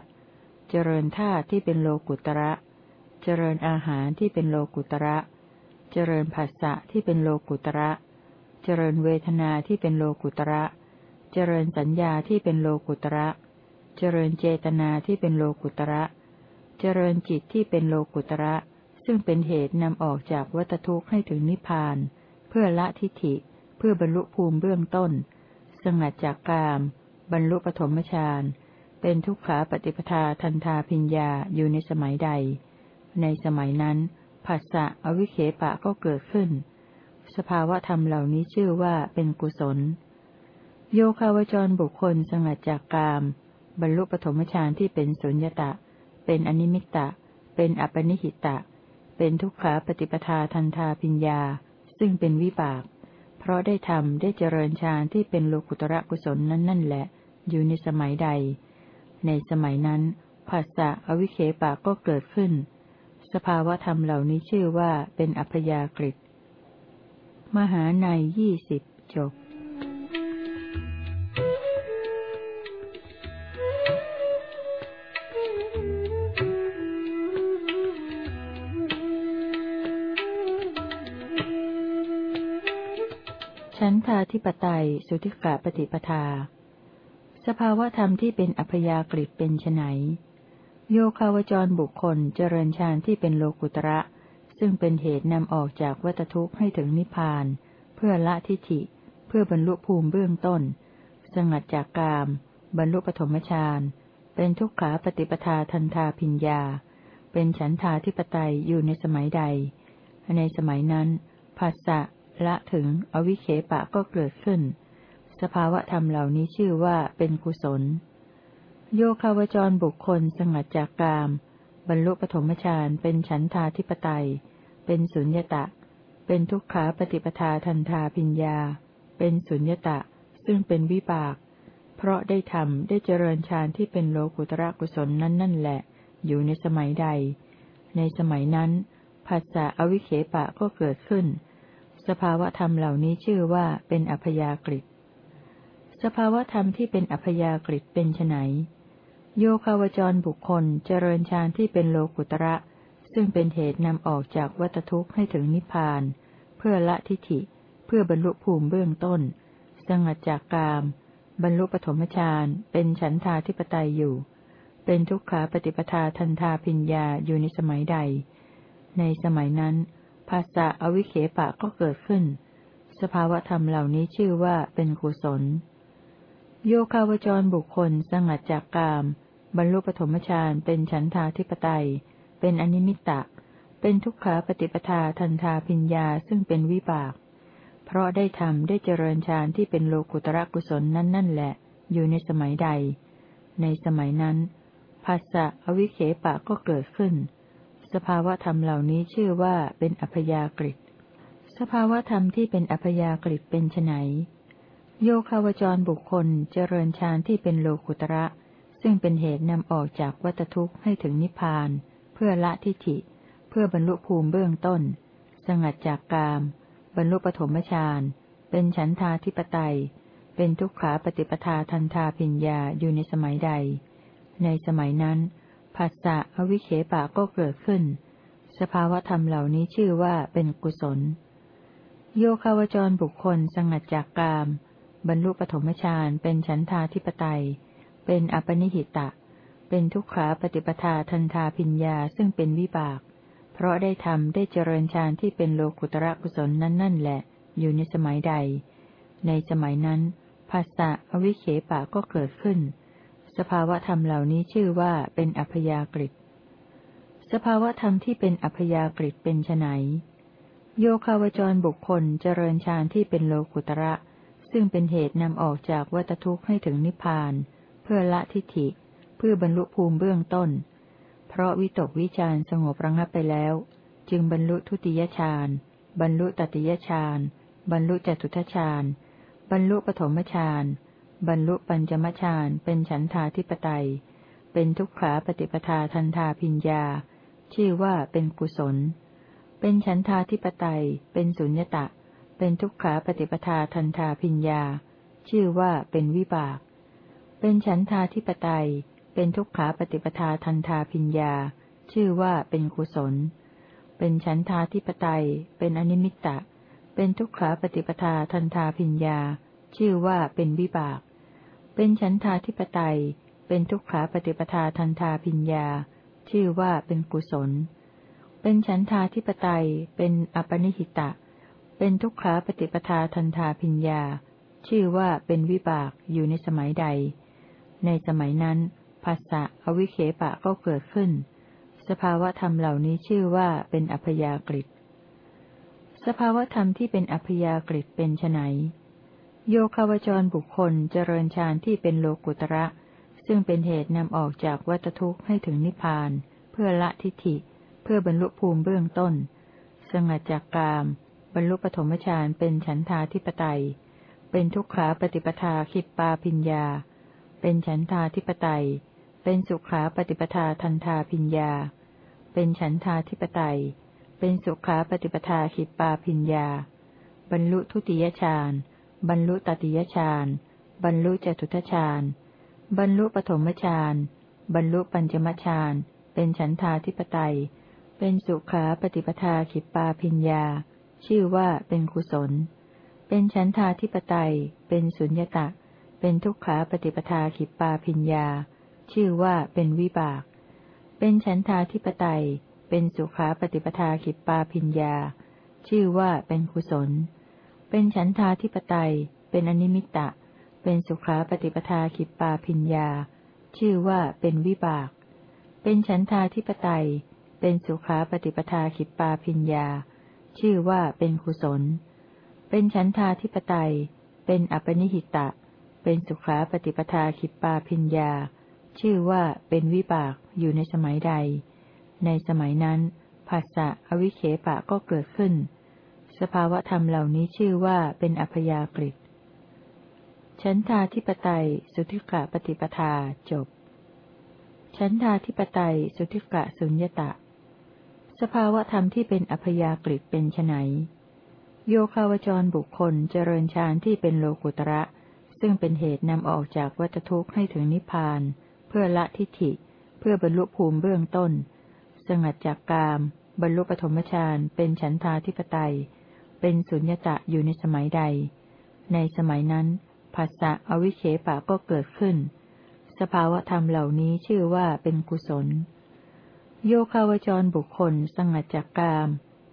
S1: เจริญธาตุที่เป็นโลกุตระ เจริญอาหารที่เป็นโลกุตระ เจริญผัสสะที่เป็นโลกุตระ เจริญเวทนาที่เป็นโลกุตระ เจริญสัญญาที่เป็นโลกุตระเจริญเจตนาที่เป็นโลกุตระ เจริญจิตที่เป็นโลกุตระ ซึ่งเป็นเหตุนำออกจากวัฏทุกข์ให้ถึงนิพพาน เพื่อละทิฏฐิ เพื่อบรรลุภูมิเบื้องต้น สงัดจากกาม บรรลุปฐมฌาน เป็นทุกขาปฏิปทาทันทาพิญญาอยู่ในสมัยใด ในสมัยนั้นภาษะอวิเคปะก็เกิดขึ้น สภาวะธรรมเหล่านี้ชื่อว่าเป็นกุศล โยคาวจรบุคคลสงัดจากกาม บรรลุปฐมฌานที่เป็นสุญญตะ เป็นอนิมิตตะ เป็นอปนิหิตะ เป็นทุกขาปฏิปทาทันทาปิญญา ซึ่งเป็นวิบาก เพราะได้ทำได้เจริญฌานที่เป็นโลกุตระกุศลนั้นนั่นแหละ อยู่ในสมัยใด ในสมัยนั้นภาษะอวิเคปะก็เกิดขึ้น สภาวะธรรมเหล่านี้ชื่อว่าเป็นอัพยากฤิมหาในยี่สิบจบ ธิปไตย สุทิกะปฏิปทา สภาวะธรรมที่เป็นอัพยากฤิเป็นไนโยคาวจรบุคคลเจริญฌานที่เป็นโลกุตระ ซึ่งเป็นเหตุนำออกจากวัตทุกข์ให้ถึงนิพพาน เพื่อละทิฏฐิ เพื่อบรรลุภูมิเบื้องต้น สงัดจากกาม บรรลุปฐมฌานเป็นทุกขาปฏิปทาทันทาพิญญา เป็นฉันทาธิปไตยอยู่ในสมัยใด ในสมัยนั้นภาษะ ละถึงอวิเคปะก็เกิดขึ้น สภาวะธรรมเหล่านี้ชื่อว่าเป็นกุศล โยคาวจรบุคคลสงัดจากกาม บรรลุปฐมฌานเป็นฉันทาธิปไตย เป็นสุญญตะ เป็นทุกขาปฏิปทาทันทาพิญญา เป็นสุญญตะ ซึ่งเป็นวิบาก เพราะได้ทำได้เจริญฌานที่เป็นโลกุตระกุศลนั้นนั่นแหละ อยู่ในสมัยใด ในสมัยนั้นภาษาอวิเคปะก็เกิดขึ้น สภาวะธรรมเหล่านี้ชื่อว่าเป็นอัพยากฤิสภาวะธรรมที่เป็นอัพยากฤิเป็นไนโยคาวจรบุคคลเจริญฌานที่เป็นโลกุตระ ซึ่งเป็นเหตุนำออกจากวัฏทุกข์ให้ถึงนิพพาน เพื่อละทิฏฐิ เพื่อบรรลุภูมิเบื้องต้น สงัดจากกาม บรรลุปฐมฌานเป็นฉันทาธิปไตยอยู่ เป็นทุกขาปฏิปทาทันทาพิญญาอยู่ในสมัยใด ในสมัยนั้น ภาษาอวิเคปะก็เกิดขึ้น สภาวะธรรมเหล่านี้ชื่อว่าเป็นกุศล โยคาวจรบุคคลสงัดจากกาม บรรลุปฐมฌานเป็นฉันทาธิปไตย เป็นอนิมิตตะ เป็นทุกขาปฏิปทาทันทาพิญญาซึ่งเป็นวิบาก เพราะได้ทำได้เจริญฌานที่เป็นโลกุตระกุศลนั้นนั่นแหละ อยู่ในสมัยใด ในสมัยนั้นภาษะอวิเคปะก็เกิดขึ้น สภาวะธรรมเหล่านี้ชื่อว่าเป็นอัพยากฤิสภาวะธรรมที่เป็นอัพยากฤิเป็นไนโยคาวจรบุคคลเจริญฌานที่เป็นโลกุตระ ซึ่งเป็นเหตุนำออกจากวัตทุกข์ให้ถึงนิพพาน เพื่อละทิฏฐิ เพื่อบรรลุภูมิเบื้องต้น สงัดจากกาม บรรลุปฐมฌานเป็นฉันทาธิปไตย เป็นทุกขาปฏิปทาทันทาพิญญาอยู่ในสมัยใด ในสมัยนั้น ภาษะอวิเคปะก็เกิดขึ้น สภาวธรรมเหล่านี้ชื่อว่าเป็นกุศล โยคาวจรบุคคลสงัดจากกาม บรรลุปฐมฌานเป็นฉันทาธิปไตย เป็นอปนิหิตะ เป็นทุกขาปฏิปทาทันทาพิญญาซึ่งเป็นวิบาก เพราะได้ทำได้เจริญฌานที่เป็นโลกุตระกุศลนั้นนั่นแหละ อยู่ในสมัยใด ในสมัยนั้นภาษะอวิเคปะก็เกิดขึ้น สภาวะธรรมเหล่านี้ชื่อว่าเป็นอัพยากฤิสภาวะธรรมที่เป็นอัพยากฤิเป็นไนโยคาวจรบุคคลเจริญฌานที่เป็นโลกุตระ ซึ่งเป็นเหตุนำออกจากวัตทุกข์ให้ถึงนิพพาน เพื่อละทิฏฐิ เพื่อบรรลุภูมิเบื้องต้น เพราะวิตกวิจารสงบระงับไปแล้ว จึงบรรลุทุติยฌาน บรรลุตติยฌาน บรรลุจตุทฌาน บรรลุปฐมฌาน บรรลุปัญจมฌานเป็นฉันทาธิปไตย เป็นทุกขาปฏิปทาทันทาพิญญา ชื่อว่าเป็นกุศล เป็นฉันทาธิปไตย เป็นสุญญตะ เป็นทุกขาปฏิปทาทันทาพิญญา ชื่อว่าเป็นวิบาก เป็นฉันทาธิปไตย เป็นทุกขาปฏิปทาทันทาพิญญา ชื่อว่าเป็นกุศล เป็นฉันทาธิปไตย เป็นอนิมิตตะ เป็นทุกขาปฏิปทาทันทาพิญญา ชื่อว่าเป็นวิบาก เป็นฉันทาธิปไตย เป็นทุกขาปฏิปทาทันทาพิญญา ชื่อว่าเป็นกุศล เป็นฉันทาธิปไตย เป็นอปนิหิตะ เป็นทุกขาปฏิปทาทันทาพิญญา ชื่อว่าเป็นวิบากอยู่ในสมัยใด ในสมัยนั้นภาษะอวิเคปะก็เกิดขึ้น สภาวะธรรมเหล่านี้ชื่อว่าเป็นอัพยากฤิสภาวธรรมที่เป็นอัพยากฤิเป็นไน โยคาวจรบุคคลเจริญฌานที่เป็นโลกุตระ ซึ่งเป็นเหตุนำออกจากวัตทุกข์ให้ถึงนิพพาน เพื่อละทิฏฐิ เพื่อบรรลุภูมิเบื้องต้น สงัดจากกาม บรรลุปฐมฌานเป็นฉันทาธิปไตย เป็นทุกขาปฏิปทาขิปปาพิญญา เป็นฉันทาธิปไตย เป็นสุขาปฏิปทาทันทาพิญญา เป็นฉันทาธิปไตย เป็นสุขาปฏิปทาขิปปาพิญญา บรรลุทุติยฌาน บรรลุตติยฌาน บรรลุจตุทฌาน บรรลุปฐมฌาน บรรลุปัญจมฌาน เป็นฉันทาธิปไตย เป็นสุขาปฏิปทาขิปปาพิญญา ชื่อว่าเป็นกุศล เป็นฉันทาธิปไตย เป็นสุญญตะ เป็นทุกขาปฏิปทาขิปปาพิญญา ชื่อว่าเป็นวิบาก เป็นฉันทาธิปไตย เป็นสุขาปฏิปทาขิปปาพิญญา ชื่อว่าเป็นกุศล เป็นฉันทาธิปไตย เป็นอนิมิตะ เป็นสุขาปฏิปทาขิปปาพิญญา ชื่อว่าเป็นวิบาก เป็นฉันทาธิปไตย เป็นสุขาปฏิปทาขิปปาพิญญา ชื่อว่าเป็นกุศล เป็นฉันทาธิปไตย เป็นอปนิหิตะ เป็นสุขาปฏิปทาขิปปาพิญญา ชื่อว่าเป็นวิบากอยู่ในสมัยใด ในสมัยนั้นภาษะอวิเคปะก็เกิดขึ้น สภาวธรรมเหล่านี้ชื่อว่าเป็นอัพยากฤิฉันทาธิปไตยสุทิกะปฏิปทาจบฉันทาธิปไตยสุทิกะสุญญตะ สภาวธรรมที่เป็นอัพยากฤิเป็นไนโยคาวจรบุคคลเจริญฌานที่เป็นโลกุตระ ซึ่งเป็นเหตุนำออกจากวัฏทุกข์ให้ถึงนิพพาน เพื่อละทิฏฐิ เพื่อบรรลุภูมิเบื้องต้น สงัดจากกาม บรรลุปฐมฌานเป็นฉันทาธิปไตย เป็นสุญญตะอยู่ในสมัยใด ในสมัยนั้นภาษะอวิเชปะก็เกิดขึ้น สภาวธรรมเหล่านี้ชื่อว่าเป็นกุศล โยคาวจรบุคคลสงัดจากกาม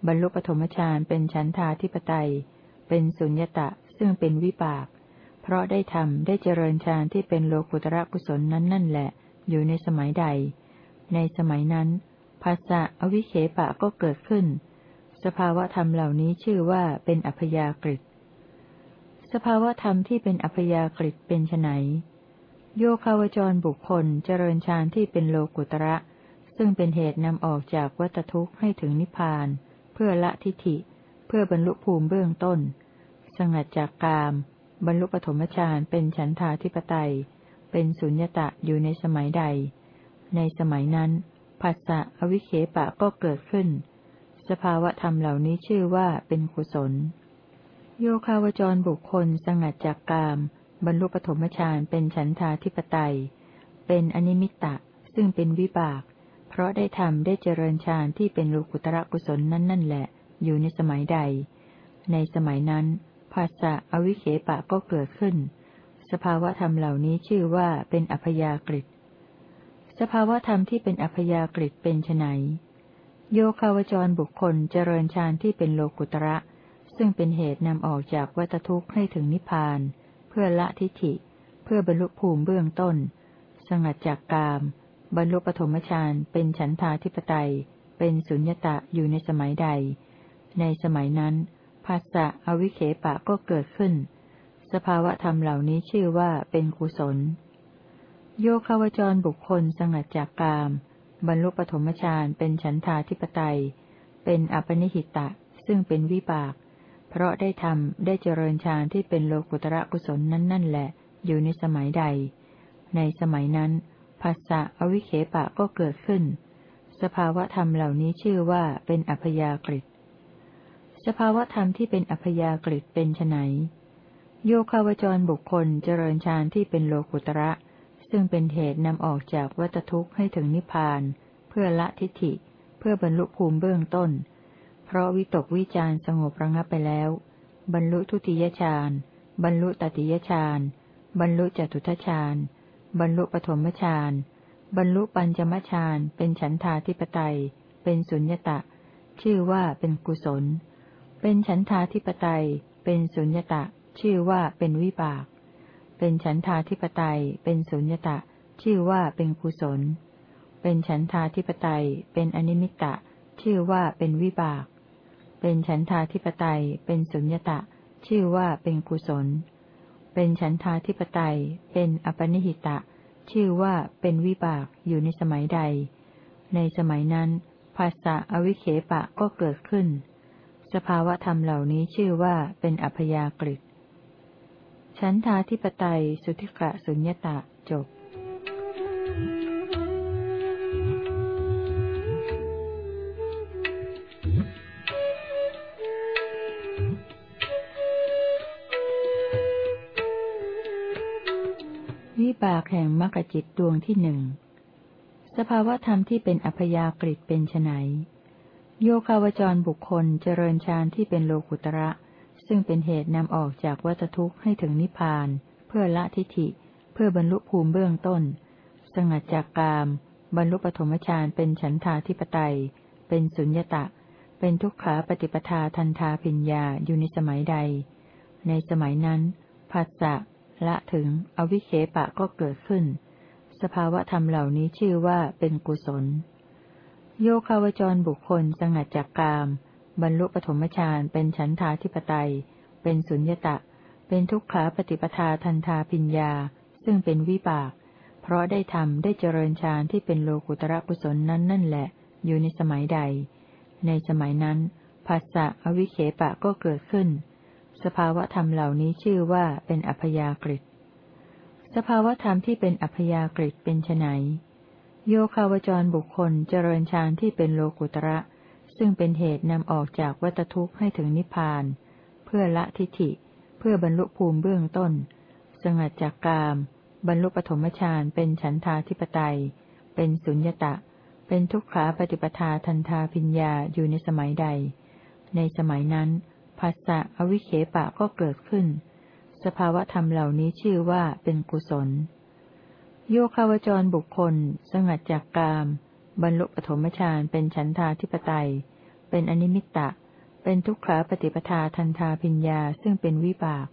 S1: บรรลุปฐมฌานเป็นชันทาธิปไตย เป็นสุญญตะซึ่งเป็นวิปาก เพราะได้ทำได้เจริญฌานที่เป็นโลกุตระกุศลนั้นนั่นแหละ อยู่ในสมัยใด ในสมัยนั้นภาษะอวิเคปะก็เกิดขึ้น สภาวธรรมเหล่านี้ชื่อว่าเป็นอัพยากฤิสภาวธรรมที่เป็นอัพยากฤิเป็นไนโยคาวจรบุคคลเจริญฌานที่เป็นโลกุตระ ซึ่งเป็นเหตุนำออกจากวัตทุกข์ให้ถึงนิพพาน เพื่อละทิฏฐิ เพื่อบรรลุภูมิเบื้องต้น สงัดจากกาม บรรลุปฐมฌานเป็นฉันทาธิปไตย เป็นสุญญตะอยู่ในสมัยใด ในสมัยนั้นภาษะอวิเคปะก็เกิดขึ้น สภาวะธรรมเหล่านี้ชื่อว่าเป็นกุศล โยคาวจรบุคคลสงัดจากกาม บรรลุปฐมฌานเป็นฉันทาธิปไตย เป็นอนิมิตตะซึ่งเป็นวิบาก เพราะได้ทำได้เจริญฌานที่เป็นลูกุตระกุศลนั้นนั่นแหละ อยู่ในสมัยใด ในสมัยนั้นภาษะอวิเคปะก็เกิดขึ้น สภาวะธรรมเหล่านี้ชื่อว่าเป็นอัพยากฤิสภาวะธรรมที่เป็นอัพยากฤิเป็นไน โยคาวจรบุคคลเจริญฌานที่เป็นโลกุตระ ซึ่งเป็นเหตุนำออกจากวัฏทุกข์ให้ถึงนิพพาน เพื่อละทิฏฐิ เพื่อบรรลุภูมิเบื้องต้น สงัดจากกาม บรรลุปฐมฌานเป็นฉันทาธิปไตย เป็นสุญญตะอยู่ในสมัยใด ในสมัยนั้นภาษะอวิเคปะก็เกิดขึ้น สภาวะธรรมเหล่านี้ชื่อว่าเป็นกุศล โยคาวจรบุคคลสงัดจากกาม บรรลุปฐมฌานเป็นฉันทาธิปไตย เป็นอปนิหิตะ ซึ่งเป็นวิบาก เพราะได้ทำได้เจริญฌานที่เป็นโลกุตระกุศลนั้นนั่นแหละ อยู่ในสมัยใด ในสมัยนั้นภาษะอวิเคปะก็เกิดขึ้น สภาวะธรรมเหล่านี้ชื่อว่าเป็นอัพยากฤิสภาวะธรรมที่เป็นอัพยากฤิเป็นไนโยคาวจรบุคคลเจริญฌานที่เป็นโลกุตระ ซึ่งเป็นเหตุนำออกจากวัฏทุกข์ให้ถึงนิพพาน เพื่อละทิฏฐิ เพื่อบรรลุภูมิเบื้องต้น เพราะวิตกวิจารสงบระงับไปแล้ว บรรลุทุติยฌาน บรรลุตติยฌาน บรรลุจตุทัชฌาน บรรลุปฐมฌาน บรรลุปัญจมฌาน เป็นฉันทาธิปไตย เป็นสุญญตะ ชื่อว่าเป็นกุศล เป็นฉันทาธิปไตย เป็นสุญญตะ ชื่อว่าเป็นวิบาก เป็นฉันทาธิปไตย เป็นสุญญตะ ชื่อว่าเป็นกุศล เป็นฉันทาธิปไตย เป็นอนิมิตะ ชื่อว่าเป็นวิบาก เป็นฉันทาธิปไตย เป็นสุญญตะ ชื่อว่าเป็นกุศล เป็นฉันทาธิปไตย เป็นอปนิหิตะ ชื่อว่าเป็นวิบากอยู่ในสมัยใด ในสมัยนั้น ภาษะอวิเคปะก็เกิดขึ้น สภาวะธรรมเหล่านี้ชื่อว่าเป็นอัพยากฤิ ฉันทาธิปไตยสุธิกะสุญญตะจบวิบากแห่งมรรคจิตดวงที่หนึ่ง สภาวธรรมที่เป็นอัพยากฤิเป็นไนโยคาวจรบุคคลเจริญฌานที่เป็นโลกุตระ ซึ่งเป็นเหตุนำออกจากวัฏทุกข์ให้ถึงนิพพาน เพื่อละทิฏฐิ เพื่อบรรลุภูมิเบื้องต้น สงัดจากกาม บรรลุปฐมฌานเป็นฉันทาธิปไตย เป็นสุญญตะ เป็นทุกขาปฏิปทาทันทาพิญญาอยู่ในสมัยใด ในสมัยนั้นภาษะละถึงอวิเคปะก็เกิดขึ้น สภาวะธรรมเหล่านี้ชื่อว่าเป็นกุศล โยคาวจรบุคคลสงัดจากกาม บรรลุปฐมฌานเป็นฉันทาธิปไตย เป็นสุญญตะ เป็นทุกขาปฏิปทาทันทาพิญญา ซึ่งเป็นวิบาก เพราะได้ทำได้เจริญฌานที่เป็นโลกุตระกุศลนั้นนั่นแหละ อยู่ในสมัยใด ในสมัยนั้นภาษะอวิเคปะก็เกิดขึ้น สภาวธรรมเหล่านี้ชื่อว่าเป็นอัพยากฤิสภาวธรรมที่เป็นอัพยากฤิเป็นไนโยคาวจรบุคคลเจริญฌานที่เป็นโลกุตระ ซึ่งเป็นเหตุนำออกจากวัตทุกข์ให้ถึงนิพพาน เพื่อละทิฏฐิ เพื่อบรรลุภูมิเบื้องต้น สงัดจากกาม บรรลุปฐมฌานเป็นฉันทาธิปไตย เป็นสุญญตะ เป็นทุกขาปฏิปทาทันทาพิญญาอยู่ในสมัยใด ในสมัยนั้นภาษะอวิเคปะก็เกิดขึ้น สภาวะธรรมเหล่านี้ชื่อว่าเป็นกุศล โยคาวจรบุคคล สงัดจากกาม บรรลุปฐมฌานเป็นฉันทาธิปไตย เป็นอนิมิตตะ เป็นทุกขาปฏิปทาทันทาพิญญาซึ่งเป็นวิบาก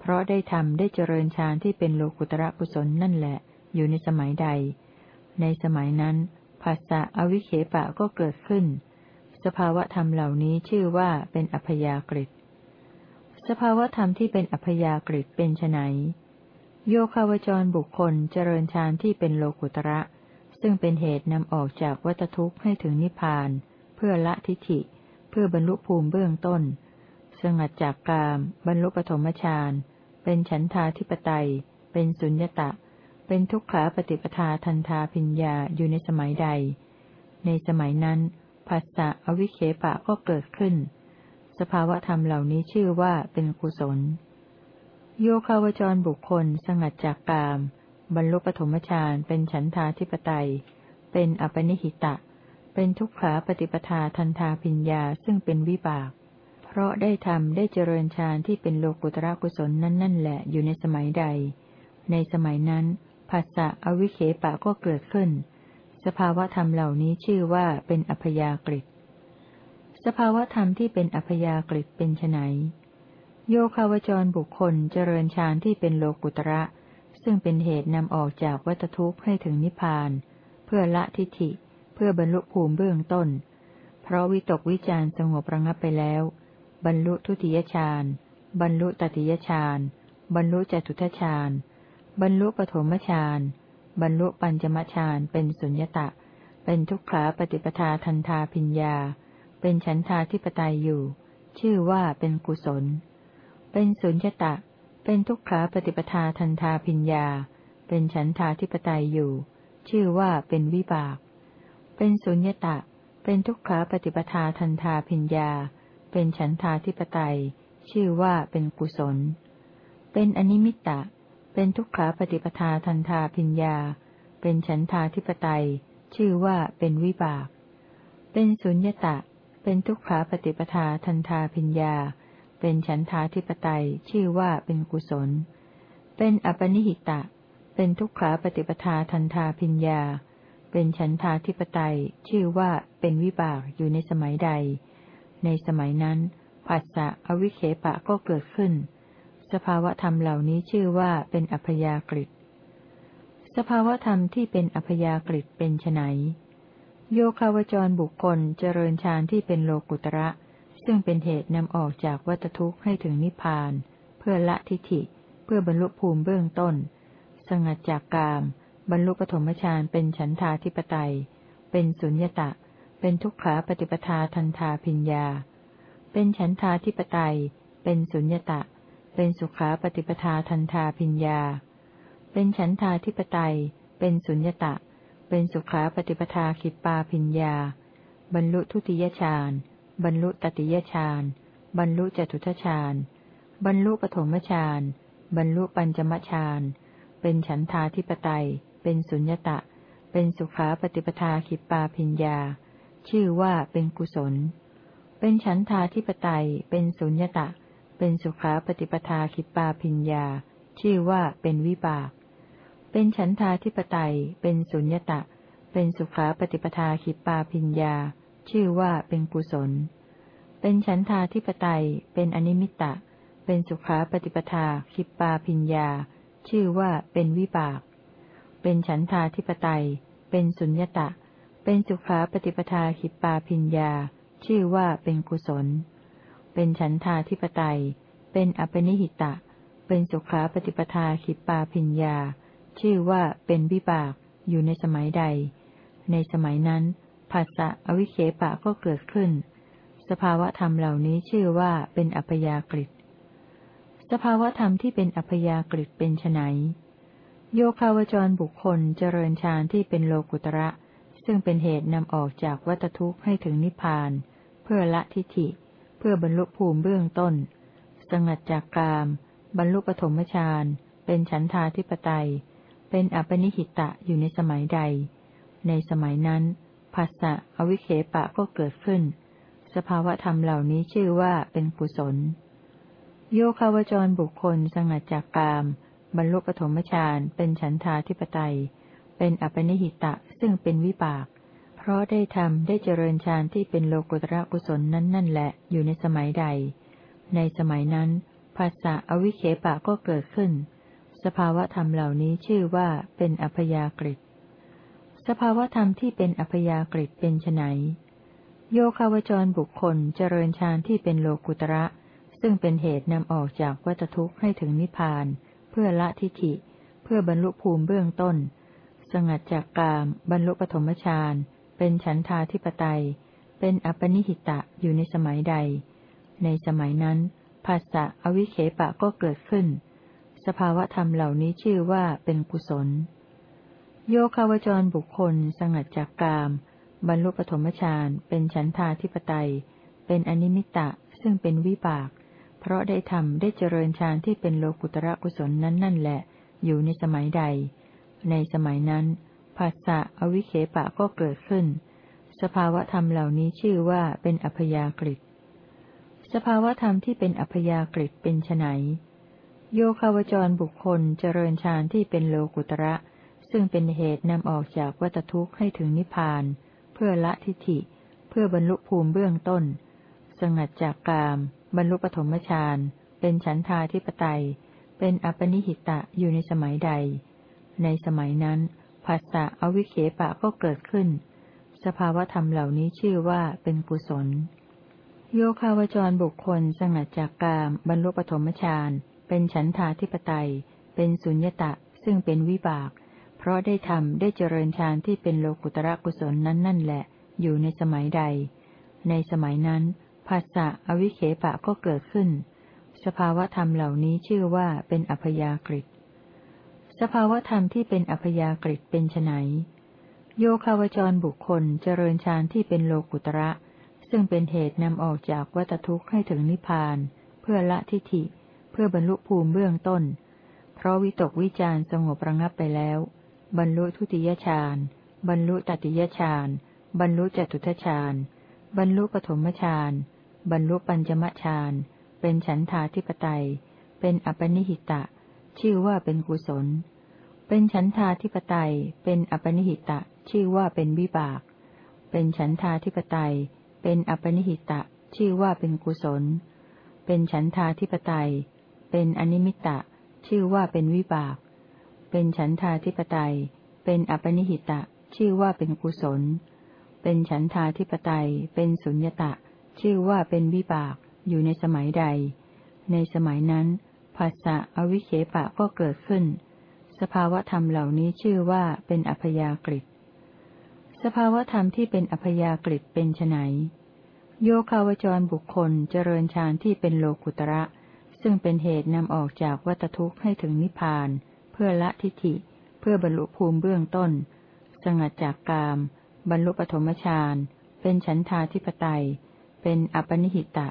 S1: เพราะได้ทำได้เจริญฌานที่เป็นโลกุตระกุศลนั่นแหละ อยู่ในสมัยใด ในสมัยนั้นภาษะอวิเคปะก็เกิดขึ้น สภาวธรรมเหล่านี้ชื่อว่าเป็นอัพยากฤิสภาวธรรมที่เป็นอัพยากฤิเป็นไนโยคาวจรบุคคลเจริญฌานที่เป็นโลกุตระ ซึ่งเป็นเหตุนำออกจากวัตทุกข์ให้ถึงนิพพาน พื่อละทิฏฐิ เพื่อบรรลุภูมิเบื้องต้น สงัดจากกาม บรรลุปฐมฌาน เป็นฉันทาธิปไตย เป็นสุญญตะ เป็นทุกขาปฏิปทาทันทาพิญญาอยู่ในสมัยใด ในสมัยนั้นภาษะอวิเคปะก็เกิดขึ้น สภาวะธรรมเหล่านี้ชื่อว่าเป็นกุศล โยคาวจรบุคคล สงัดจากกาม บรรลุปฐมฌาน เป็นฉันทาธิปไตย เป็นอปนิหิตะ เป็นทุกขาปฏิปทาทันทาพิญญาซึ่งเป็นวิบาก เพราะได้ทำได้เจริญฌานที่เป็นโลกุตระกุศลนั่นนั่นแหละอยู่ในสมัยใด ในสมัยนั้นภาษะอวิเคปะก็เกิดขึ้น สภาวธรรมเหล่านี้ชื่อว่าเป็นอัพยากฤิสภาวธรรมที่เป็นอัพยากฤิเป็นไนโยคาวจรบุคคลเจริญฌานที่เป็นโลกุตระ ซึ่งเป็นเหตุนำออกจากวัตทุกข์ให้ถึงนิพพาน เพื่อละทิฏฐิ เพื่อบรรลุภูมิเบื้องต้น เพราะวิตกวิจารสงบระงับไปแล้ว บรรลุทุติยฌาน บรรลุตติยฌาน บรรลุจตุทฌาน บรรลุปฐมฌาน บรรลุปัญจมฌาน เป็นสุญญตะ เป็นทุกขาปฏิปทาทันทาพิญญา เป็นฉันทาธิปไตยอยู่ ชื่อว่าเป็นกุศล เป็นสุญญตะ เป็นทุกขาปฏิปทาทันทาพิญญา เป็นฉันทาธิปไตยอยู่ ชื่อว่าเป็นวิบาก เป็นสุญญตะ เป็นทุกขาปฏิปทาทันทาพิญญา เป็นฉันทาธิปไตย ชื่อว่าเป็นกุศล เป็นอนิมิตตะ เป็นทุกขาปฏิปทาทันทาพิญญา เป็นฉันทาธิปไตย ชื่อว่าเป็นวิบาก เป็นสุญญตะ เป็นทุกขาปฏิปทาทันทาพิญญา เป็นฉันทาธิปไตย ชื่อว่าเป็นกุศล เป็นอปนิหิตะ เป็นทุกขาปฏิปทาทันทาพิญญา เป็นฉันทาธิปไตยชื่อว่าเป็นวิบากอยู่ในสมัยใด ในสมัยนั้นภาษะอวิเคปะก็เกิดขึ้น สภาวธรรมเหล่านี้ชื่อว่าเป็นอัพยากฤิสภาวธรรมที่เป็นอัพยากฤิเป็นไนโยคาวจรบุคคลเจริญฌานที่เป็นโลกุตระ ซึ่งเป็นเหตุนำออกจากวัฏทุกข์ให้ถึงนิพพาน เพื่อละทิฏฐิ เพื่อบรรลุภูมิเบื้องต้น สงัดจากกาม บรรลุปฐมฌานเป็นฉันทาธิปไตย เป็นสุญญตะ เป็นทุกขาปฏิปทาทันทาพิญญา เป็นฉันทาธิปไตย เป็นสุญญตะ เป็นสุขาปฏิปทาทันทาพิญญา เป็นฉันทาธิปไตย เป็นสุญญตะ เป็นสุขาปฏิปทาขิปปาพิญญา บรรลุทุติยฌาน บรรลุตติยฌาน บรรลุจตุทฌาน บรรลุปฐมฌาน บรรลุปัญจมฌาน เป็นฉันทาธิปไตย เป็นสุญญตะ เป็นสุขาปฏิปทาขิปปาพิญญา ชื่อว่าเป็นกุศล เป็นฉันทาธิปไตย เป็นสุญญตะ เป็นสุขาปฏิปทาขิปปาพิญญา ชื่อว่าเป็นวิบาก เป็นฉันทาธิปไตย เป็นสุญญตะ เป็นสุขาปฏิปทาขิปปาพิญญา ชื่อว่าเป็นกุศล เป็นฉันทาธิปไตย เป็นอนิมิตะ เป็นสุขาปฏิปทาคิปปาพิญญา ชื่อว่าเป็นวิบาก เป็นฉันทาธิปไตย เป็นสุญญตะ เป็นสุขาปฏิปทาคิปปาพิญญา ชื่อว่าเป็นกุศล เป็นฉันทาธิปไตย เป็นอปนิหิตะ เป็นสุขาปฏิปทาคิปปาพิญญา ชื่อว่าเป็นวิบาก อยู่ในสมัยใด ในสมัยนั้นผัสสะอวิเคปะก็เกิดขึ้น สภาวะธรรมเหล่านี้ชื่อว่าเป็นอัพยากฤิสภาวะธรรมที่เป็นอัพยากฤิเป็นไน โยคาวจรบุคคลเจริญฌานที่เป็นโลกุตระ ซึ่งเป็นเหตุนำออกจากวัตทุกข์ให้ถึงนิพพาน เพื่อละทิฏฐิ เพื่อบรรลุภูมิเบื้องต้น สงัดจากกาม บรรลุปฐมฌานเป็นฉันทาธิปไตย เป็นอปนิหิตะอยู่ในสมัยใด ในสมัยนั้นผัสสะอวิเคปะก็เกิดขึ้น สภาวะธรรมเหล่านี้ชื่อว่าเป็นกุศล โยคาวจรบุคคลสงัดจากกาม บรรลุปฐมฌานเป็นฉันทาธิปไตย เป็นอปนิหิตะซึ่งเป็นวิบาก เพราะได้ทำได้เจริญฌานที่เป็นโลกุตระกุศลนั้นนั่นแหละอยู่ในสมัยใด ในสมัยนั้น ภาษะอวิเคปะก็เกิดขึ้น สภาวะธรรมเหล่านี้ชื่อว่าเป็นอัพยากฤิสภาวธรรมที่เป็นอัพยากฤิเป็นไนโยคาวจรบุคคลเจริญฌานที่เป็นโลกุตระ ซึ่งเป็นเหตุนำออกจากวัตทุกข์ให้ถึงนิพพาน เพื่อละทิฏฐิ เพื่อบรรลุภูมิเบื้องต้น สงัดจากกาม บรรลุปฐมฌาน เป็นฉันทาธิปไตย เป็นอปนิหิตะอยู่ในสมัยใด ในสมัยนั้นภาษะอวิเคปะก็เกิดขึ้น สภาวะธรรมเหล่านี้ชื่อว่าเป็นกุศล โยคาวจรบุคคล สงัดจากกาม บรรลุปฐมฌาน เป็นฉันทาธิปไตย เป็นอนิมิตะ ซึ่งเป็นวิบาก เพราะได้ทำได้เจริญฌานที่เป็นโลกุตระกุศลนั้นนั่นแหละ อยู่ในสมัยใด ในสมัยนั้นภาษะอวิเคปะก็เกิดขึ้น สภาวะธรรมเหล่านี้ชื่อว่าเป็นอัพยากฤิสภาวะธรรมที่เป็นอัพยากฤิเป็นไนโยคาวจรบุคคลเจริญฌานที่เป็นโลกุตระ ซึ่งเป็นเหตุนำออกจากวัฏทุกข์ให้ถึงนิพพาน เพื่อละทิฏฐิ เพื่อบรรลุภูมิเบื้องต้น สงัดจากกาม บรรลุปฐมฌาน เป็นฉันทาธิปไตย เป็นอปนิหิตะอยู่ในสมัยใด ในสมัยนั้นภาษะอวิเคปะก็เกิดขึ้น สภาวธรรมเหล่านี้ชื่อว่าเป็นกุศล โยคาวจรบุคคลสงัดจากกาม บรรลุปฐมฌาน เป็นฉันทาธิปไตย เป็นสุญญตะซึ่งเป็นวิบาก เพราะได้ทำได้เจริญฌานที่เป็นโลกุตระกุศลนั้นนั่นแหละ อยู่ในสมัยใด ในสมัยนั้น ภาษะอวิเคปะก็เกิดขึ้น สภาวธรรมเหล่านี้ชื่อว่าเป็นอัพยากฤิสภาวธรรมที่เป็นอัพยากฤิเป็นไนโยคาวจรบุคคลเจริญฌานที่เป็นโลกุตระ ซึ่งเป็นเหตุนำออกจากวัตทุกข์ให้ถึงนิพพาน เพื่อละทิฏฐิ เพื่อบรรลุภูมิเบื้องต้น เพราะวิตกวิจารสงบระงับไปแล้ว บรรลุทุติยฌานบรรลุตติยฌานบรรลุจตุทฌานบรรลุปฐมฌาน บรรลุปัญจมฌานเป็นฉันทาธิปไตย เป็นอปนิหิตะ ชื่อว่าเป็นกุศล เป็นฉันทาธิปไตย เป็นอปนิหิตะ ชื่อว่าเป็นวิบาก เป็นฉันทาธิปไตย เป็นอปนิหิตะ ชื่อว่าเป็นกุศล เป็นฉันทาธิปไตย เป็นอนิมิตะ ชื่อว่าเป็นวิบาก เป็นฉันทาธิปไตย เป็นอปนิหิตะ ชื่อว่าเป็นกุศล เป็นฉันทาธิปไตย เป็นสุญญตะ ชื่อว่าเป็นวิบากอยู่ในสมัยใด ในสมัยนั้นภาษะอวิเคปะก็เกิดขึ้น สภาวธรรมเหล่านี้ชื่อว่าเป็นอัพยากฤิสภาวธรรมที่เป็นอัพยากฤิเป็นไนโยคาวจรบุคคลเจริญฌานที่เป็นโลกุตระ ซึ่งเป็นเหตุนำออกจากวัตทุกข์ให้ถึงนิพพาน เพื่อละทิฏฐิ เพื่อบรรลุภูมิเบื้องต้น สงัดจากกาม บรรลุปฐมฌานเป็นฉันทาธิปไตย เป็นอปนิหิตะ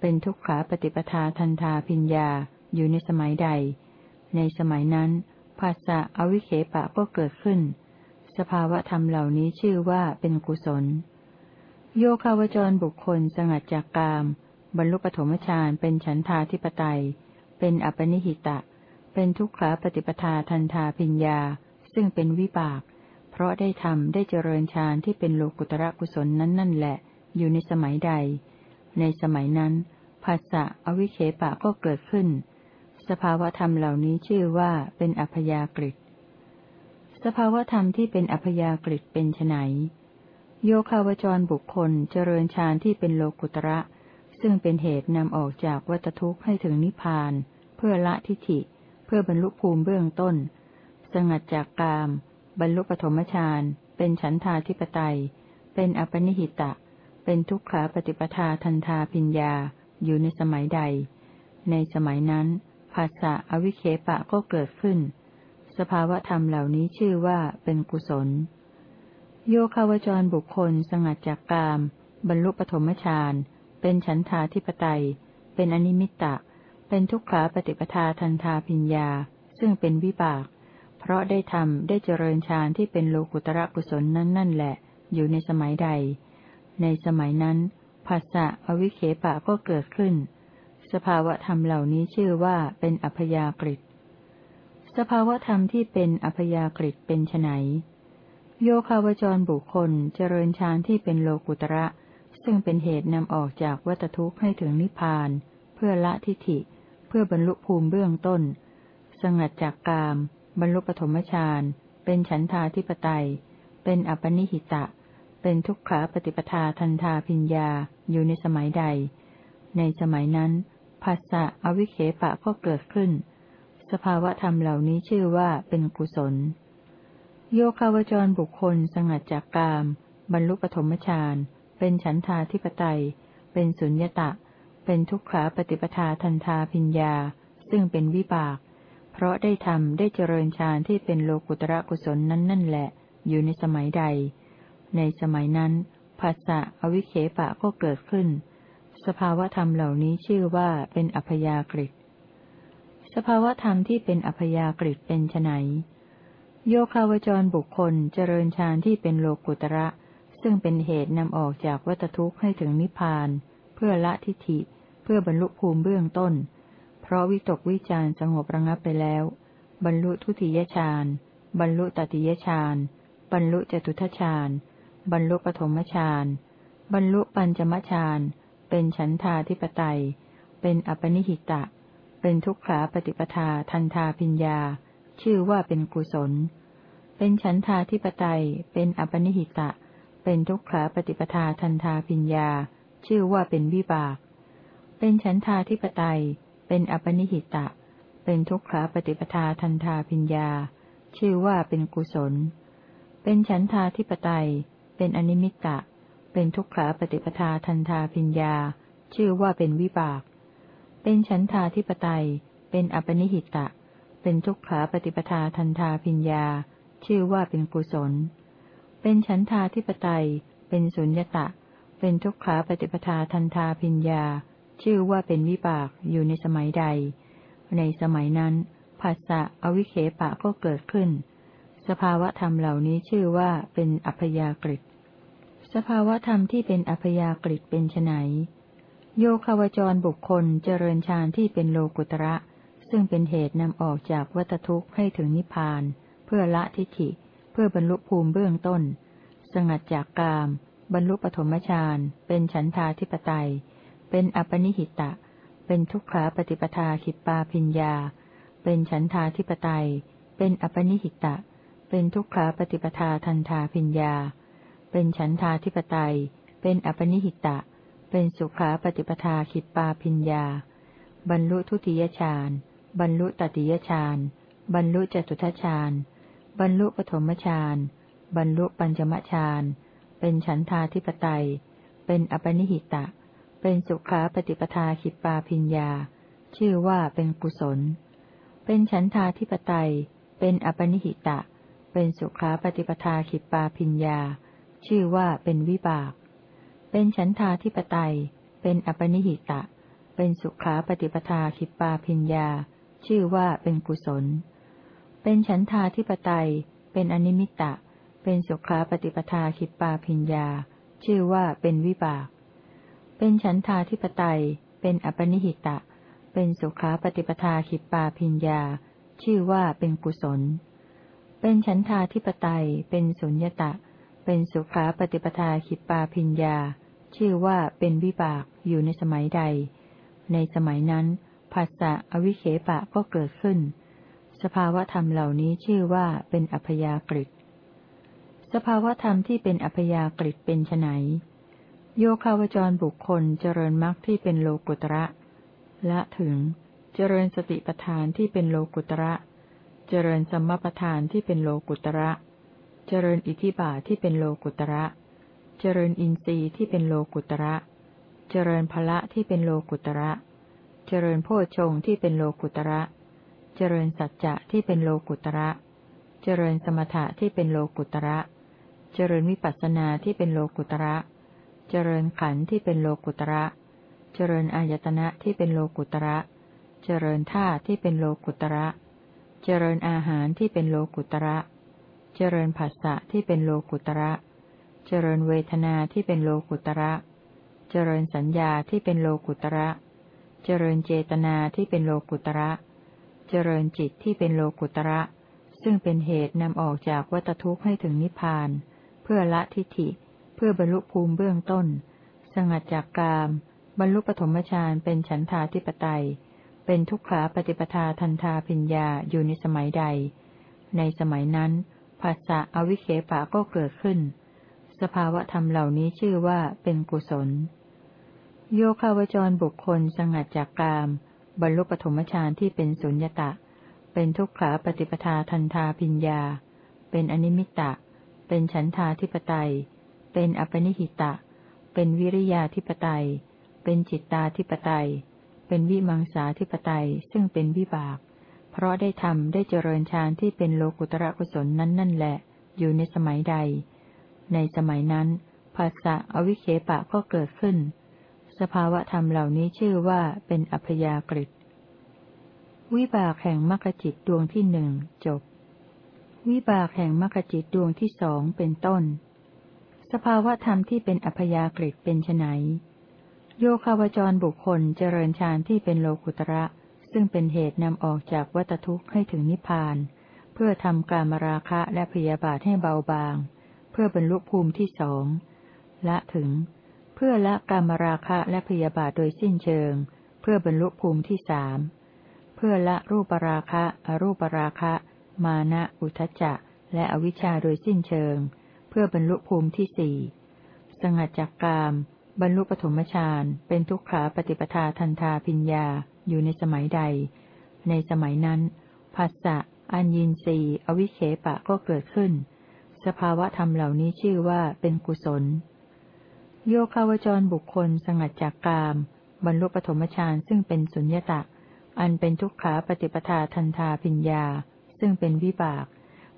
S1: เป็นทุกขาปฏิปทาทันทาพิญญาอยู่ในสมัยใด ในสมัยนั้นภาษะอวิเคปะก็เกิดขึ้น สภาวะธรรมเหล่านี้ชื่อว่าเป็นกุศล โยคาวจรบุคคลสงัดจากกาม บรรลุปฐมฌานเป็นฉันทาธิปไตย เป็นอปนิหิตะ เป็นทุกขาปฏิปทาทันทาพิญญา ซึ่งเป็นวิบาก เพราะได้ทำได้เจริญฌานที่เป็นโลกุตระกุศลนั้นนั่นแหละ อยู่ในสมัยใด ในสมัยนั้นภาษะอวิเคปะก็เกิดขึ้น สภาวธรรมเหล่านี้ชื่อว่าเป็นอัพยากฤิสภาวธรรมที่เป็นอัพยากฤิเป็นไนโยคาวจรบุคคลเจริญฌานที่เป็นโลกุตระ ซึ่งเป็นเหตุนำออกจากวัตทุกข์ให้ถึงนิพพาน เพื่อละทิฏฐิ เพื่อบรรลุภูมิเบื้องต้น สงัดจากกาม บรรลุปฐมฌานเป็นฉันทาธิปไตย เป็นอปนิหิตะ เป็นทุกขาปฏิปทาทันทาพิญญาอยู่ในสมัยใด ในสมัยนั้นภาษะอวิเคปะก็เกิดขึ้น สภาวะธรรมเหล่านี้ชื่อว่าเป็นกุศล โยคาวจรบุคคลสงัดจากกาม บรรลุปฐมฌาน เป็นฉันทาธิปไตย เป็นอนิมิตตะ เป็นทุกขาปฏิปทาทันทาพิญญา ซึ่งเป็นวิบาก เพราะได้ทำได้เจริญฌานที่เป็นโลกุตระกุศลนั้นนั่นแหละ อยู่ในสมัยใด ในสมัยนั้นภาษะอวิเคปะก็เกิดขึ้น สภาวะธรรมเหล่านี้ชื่อว่าเป็นอัพยากฤิสภาวะธรรมที่เป็นอัพยากฤิเป็นไนโยคาวจรบุคคลเจริญฌานที่เป็นโลกุตระ ซึ่งเป็นเหตุนำออกจากวัตทุกข์ให้ถึงนิพพาน เพื่อละทิฏฐิ เพื่อบรรลุภูมิเบื้องต้น สงัดจากกาม บรรลุปฐมฌานเป็นฉันทาธิปไตย เป็นอปนิหิตะ เป็นทุกขาปฏิปทาทันทาพิญญาอยู่ในสมัยใด ในสมัยนั้นภาษะอวิเคปะก็เกิดขึ้น สภาวะธรรมเหล่านี้ชื่อว่าเป็นกุศล โยคาวจรบุคคลสงัดจากกาม บรรลุปฐมฌานเป็นฉันทาธิปไตย เป็นสุญญตะ เป็นทุกขาปฏิปทาทันทาพิญญา ซึ่งเป็นวิบาก เพราะได้ทำได้เจริญฌานที่เป็นโลกุตระกุศลนั้นนั่นแหละ อยู่ในสมัยใด ในสมัยนั้นภาษะอวิเคปะก็เกิดขึ้น สภาวธรรมเหล่านี้ชื่อว่าเป็นอัพยากฤิสภาวธรรมที่เป็นอัพยากฤิเป็นไนโยคาวจรบุคคลเจริญฌานที่เป็นโลกุตระ ซึ่งเป็นเหตุนำออกจากวัตทุกข์ให้ถึงนิพพาน เพื่อละทิฏฐิ เพื่อบรรลุภูมิเบื้องต้น เพราะวิตกวิจารสงบระงับไปแล้ว บรรลุทุติยฌานบรรลุตติยฌานบรรลุจตุทฌาน บรรลุปฐมฌานบรรลุปัญจมฌานเป็นฉันทาธิปไตย เป็นอปนิหิตะ เป็นทุกขาปฏิปทาทันทาพิญญา ชื่อว่าเป็นกุศล เป็นฉันทาธิปไตย เป็นอปนิหิตะ เป็นทุกขาปฏิปทาทันทาพิญญา ชื่อว่าเป็นวิบาก เป็นฉันทาธิปไตย เป็นอปนิหิตะ เป็นทุกขาปฏิปทาทันทาพิญญา ชื่อว่าเป็นกุศล เป็นฉันทาธิปไตย เป็นอนิมิตตะ เป็นทุกขาปฏิปทาทันทาพิญญา ชื่อว่าเป็นวิบาก เป็นฉันทาธิปไตย เป็นอปนิหิตะ เป็นทุกขาปฏิปทาทันทาพิญญา ชื่อว่าเป็นกุศล เป็นฉันทาธิปไตย เป็นสุญญตะ เป็นทุกขาปฏิปทาทันทาพิญญา ชื่อว่าเป็นวิบากอยู่ในสมัยใด ในสมัยนั้นภาษะอวิเคปะก็เกิดขึ้น สภาวะธรรมเหล่านี้ชื่อว่าเป็นอัพยากฤิสภาวะธรรมที่เป็นอัพยากฤิเป็นไนโยคาวจรบุคคลเจริญฌานที่เป็นโลกุตระ ซึ่งเป็นเหตุนำออกจากวัตทุกข์ให้ถึงนิพพาน เพื่อละทิฏฐิ เพื่อบรรลุภูมิเบื้องต้น สงัดจากกาม บรรลุปฐมฌานเป็นฉันทาธิปไตย เป็นอปนิหิตะ เป็นทุกขาปฏิปทาขิปปาพิญญา เป็นฉันทาธิปไตย เป็นอปนิหิตะ เป็นทุกขาปฏิปทาทันทาพิญญา เป็นฉันทาธิปไตย เป็นอปนิหิตะ เป็นสุขาปฏิปทาขิปปาพิญญา บรรลุทุติยฌาน บรรลุตติยฌาน บรรลุจตุทัชฌาน บรรลุปฐมฌาน บรรลุปัญจมฌาน เป็นฉันทาธิปไตย เป็นอปนิหิตะ เป็นสุขาปฏิปทาขิปปาพิญญา ชื่อว่าเป็นกุศล เป็นฉันทาธิปไตย เป็นอปนิหิตะ เป็นสุขาปฏิปทาขิปปาพิญญา ชื่อว่าเป็นวิบาก เป็นฉันทาธิปไตย เป็นอปนิหิตะ เป็นสุขาปฏิปทาขิปปาพิญญา ชื่อว่าเป็นกุศล เป็นฉันทาธิปไตย เป็นอนิมิตะ เป็นสุขาปฏิปทาขิปปาพิญญา ชื่อว่าเป็นวิบาก เป็นฉันทาธิปไตย เป็นอปนิหิตะ เป็นสุขาปฏิปทาขิปปาพิญญา ชื่อว่าเป็นกุศล เป็นฉันทาธิปไตย เป็นสุญญตะ เป็นสุขาปฏิปทาขิปปาพิญญา ชื่อว่าเป็นวิบากอยู่ในสมัยใด ในสมัยนั้นภาษะอวิเคปะก็เกิดขึ้น สภาวธรรมเหล่านี้ชื่อว่าเป็นอัพยากฤิสภาวธรรมที่เป็นอัพยากฤิเป็นไนโยคาวจรบุคคลเจริญมรรคที่เป็นโลกุตระ ละถึง เจริญสติปทานที่เป็นโลกุตระ เจริญสัมมาปทานที่เป็นโลกุตระ เจริญอิทิบาทที่เป็นโลกุตระ เจริญอินทรีย์ที่เป็นโลกุตระ เจริญพละที่เป็นโลกุตระ เจริญโพชงที่เป็นโลกุตระ เจริญสัจจะที่เป็นโลกุตระ เจริญสมถะที่เป็นโลกุตระ เจริญวิปัสสนาที่เป็นโลกุตระ เจริญขันธ์ที่เป็นโลกุตระ เจริญอายตนะที่เป็นโลกุตระ เจริญท่าที่เป็นโลกุตระเจริญอาหารที่เป็นโลกุตระ เจริญผัสสะที่เป็นโลกุตระ เจริญเวทนาที่เป็นโลกุตระ เจริญสัญญาที่เป็นโลกุตระ เจริญเจตนาที่เป็นโลกุตระ เจริญจิตที่เป็นโลกุตระ ซึ่งเป็นเหตุนำออกจากวัตทุกข์ให้ถึงนิพพาน เพื่อละทิฏฐิ เพื่อบรรลุภูมิเบื้องต้น สงัดจากกาม บรรลุปฐมฌานเป็นฉันทาธิปไตย เป็นทุกขาปฏิปทาทันทาพิญญาอยู่ในสมัยใด ในสมัยนั้นภาษะอวิเคปะก็เกิดขึ้น สภาวะธรรมเหล่านี้ชื่อว่าเป็นกุศล โยคาวจรบุคคลสงัดจากกาม บรรลุปฐมฌานที่เป็นสุญญตะ เป็นทุกขาปฏิปทาทันทาพิญญา เป็นอนิมิตตะเป็นฉันทาธิปไตย เป็นอปนิหิตะ เป็นวิริยาธิปไตย เป็นจิตตาธิปไตย เป็นวิมังสาธิปไตยซึ่งเป็นวิบาก เพราะได้ทำได้เจริญฌานที่เป็นโลกุตระกุศลนั้นนั่นแหละ อยู่ในสมัยใด ในสมัยนั้นภาษะอวิเคปะก็เกิดขึ้น สภาวะธรรมเหล่านี้ชื่อว่าเป็นอัพยากฤิวิบากแห่งมรรคจิตดวงที่หนึ่งจบ วิบากแห่งมรรคจิตดวงที่สองเป็นต้น สภาวะธรรมที่เป็นอัพยากฤิเป็นไน โยคาวจรบุคคลเจริญฌานที่เป็นโลกุตระ ซึ่งเป็นเหตุนำออกจากวัตทุกข์ให้ถึงนิพพาน เพื่อทำการมราคะและพยาบาทให้เบาบาง เพื่อบรรลุภูมิที่สองละถึง เพื่อละกามราคะและพยาบาทโดยสิ้นเชิง เพื่อบรรลุภูมิที่สามเพื่อละรูปราคะ อรูปราคะ มานะ อุทจจะ และอวิชชาโดยสิ้นเชิง เพื่อบรรลุภูมิที่สี่สงัดจากกาม บรรลุปฐมฌานเป็นทุกขาปฏิปทาทันทาพิญญาอยู่ในสมัยใด ในสมัยนั้นภาษะอัญญินรีอวิเคปะก็เกิดขึ้น สภาวะธรรมเหล่านี้ชื่อว่าเป็นกุศล โยคาวจรบุคคลสงัดจากกาม บรรลุปฐมฌานซึ่งเป็นสุญญตะ อันเป็นทุกขาปฏิปทาทันทาพิญญา ซึ่งเป็นวิบาก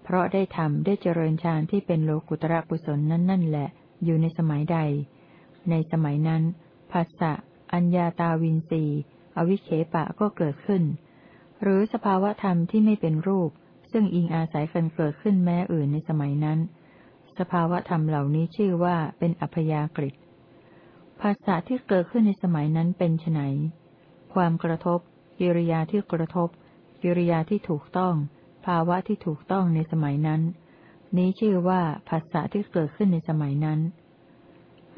S1: เพราะได้ทำได้เจริญฌานที่เป็นโลกุตระกุศลนั้นนั่นแหละ อยู่ในสมัยใด ในสมัยนั้นภาษะอัญญาตาวินสีอวิเคปะก็เกิดขึ้น หรือสภาวะธรรมที่ไม่เป็นรูป ซึ่งอิงอาศัยกันเกิดขึ้นแม้อื่นในสมัยนั้น สภาวะธรรมเหล่านี้ชื่อว่าเป็นอัพยากฤิภาษาที่เกิดขึ้นในสมัยนั้นเป็นไนความกระทบ กิริยาที่กระทบ กิริยาที่ถูกต้อง ภาวะที่ถูกต้องในสมัยนั้น นี้ชื่อว่าภาษาที่เกิดขึ้นในสมัยนั้น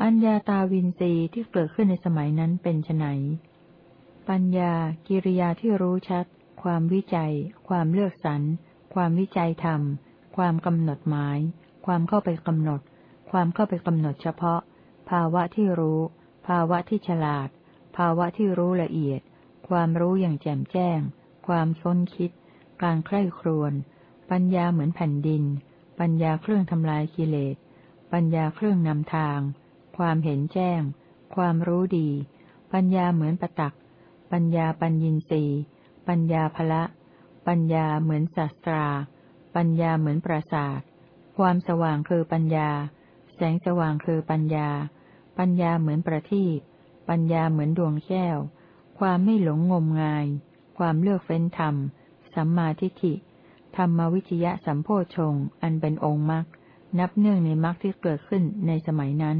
S1: อัญญาตาวินรีที่เกิดขึ้นในสมัยนั้นเป็นไนปัญญากิริยาที่รู้ชัด ความวิจัย ความเลือกสรร ความวิจัยธรรม ความกำหนดหมาย ความเข้าไปกำหนด ความเข้าไปกำหนดเฉพาะ ภาวะที่รู้ ภาวะที่ฉลาด ภาวะที่รู้ละเอียด ความรู้อย่างแจ่มแจ้ง ความค้นคิด การใคร่ครวญ ปัญญาเหมือนแผ่นดิน ปัญญาเครื่องทำลายกิเลส ปัญญาเครื่องนำทาง ความเห็นแจ้ง ความรู้ดี ปัญญาเหมือนประตัก ปัญญาปัญญินรีปัญญาภละ ปัญญาเหมือนศาสตรา ปัญญาเหมือนปราศาสตร์ความสว่างคือปัญญา แสงสว่างคือปัญญา ปัญญาเหมือนประทีปปัญญาเหมือนดวงแก้ว ความไม่หลงงมงาย ความเลือกเฟ้นธรรม สัมมาทิฏฐิ ธรรมวิจยะสัมโพชง อันเป็นองค์มรรค นับเนื่องในมรรคที่เกิดขึ้นในสมัยนั้น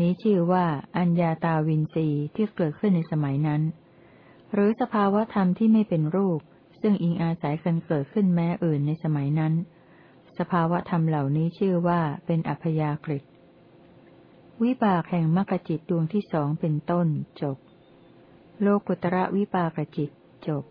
S1: นี้ชื่อว่าอัญญาตาวินรีที่เกิดขึ้นในสมัยนั้น หรือสภาวธรรมที่ไม่เป็นรูป ซึ่งอิงอาศัยกันเกิดขึ้นแม้อื่นในสมัยนั้น สภาวธรรมเหล่านี้ชื่อว่าเป็นอัพยากฤิวิบากแห่งมรรคจิตดวงที่สองเป็นต้นจบ โลกุตระวิปากจิตจบ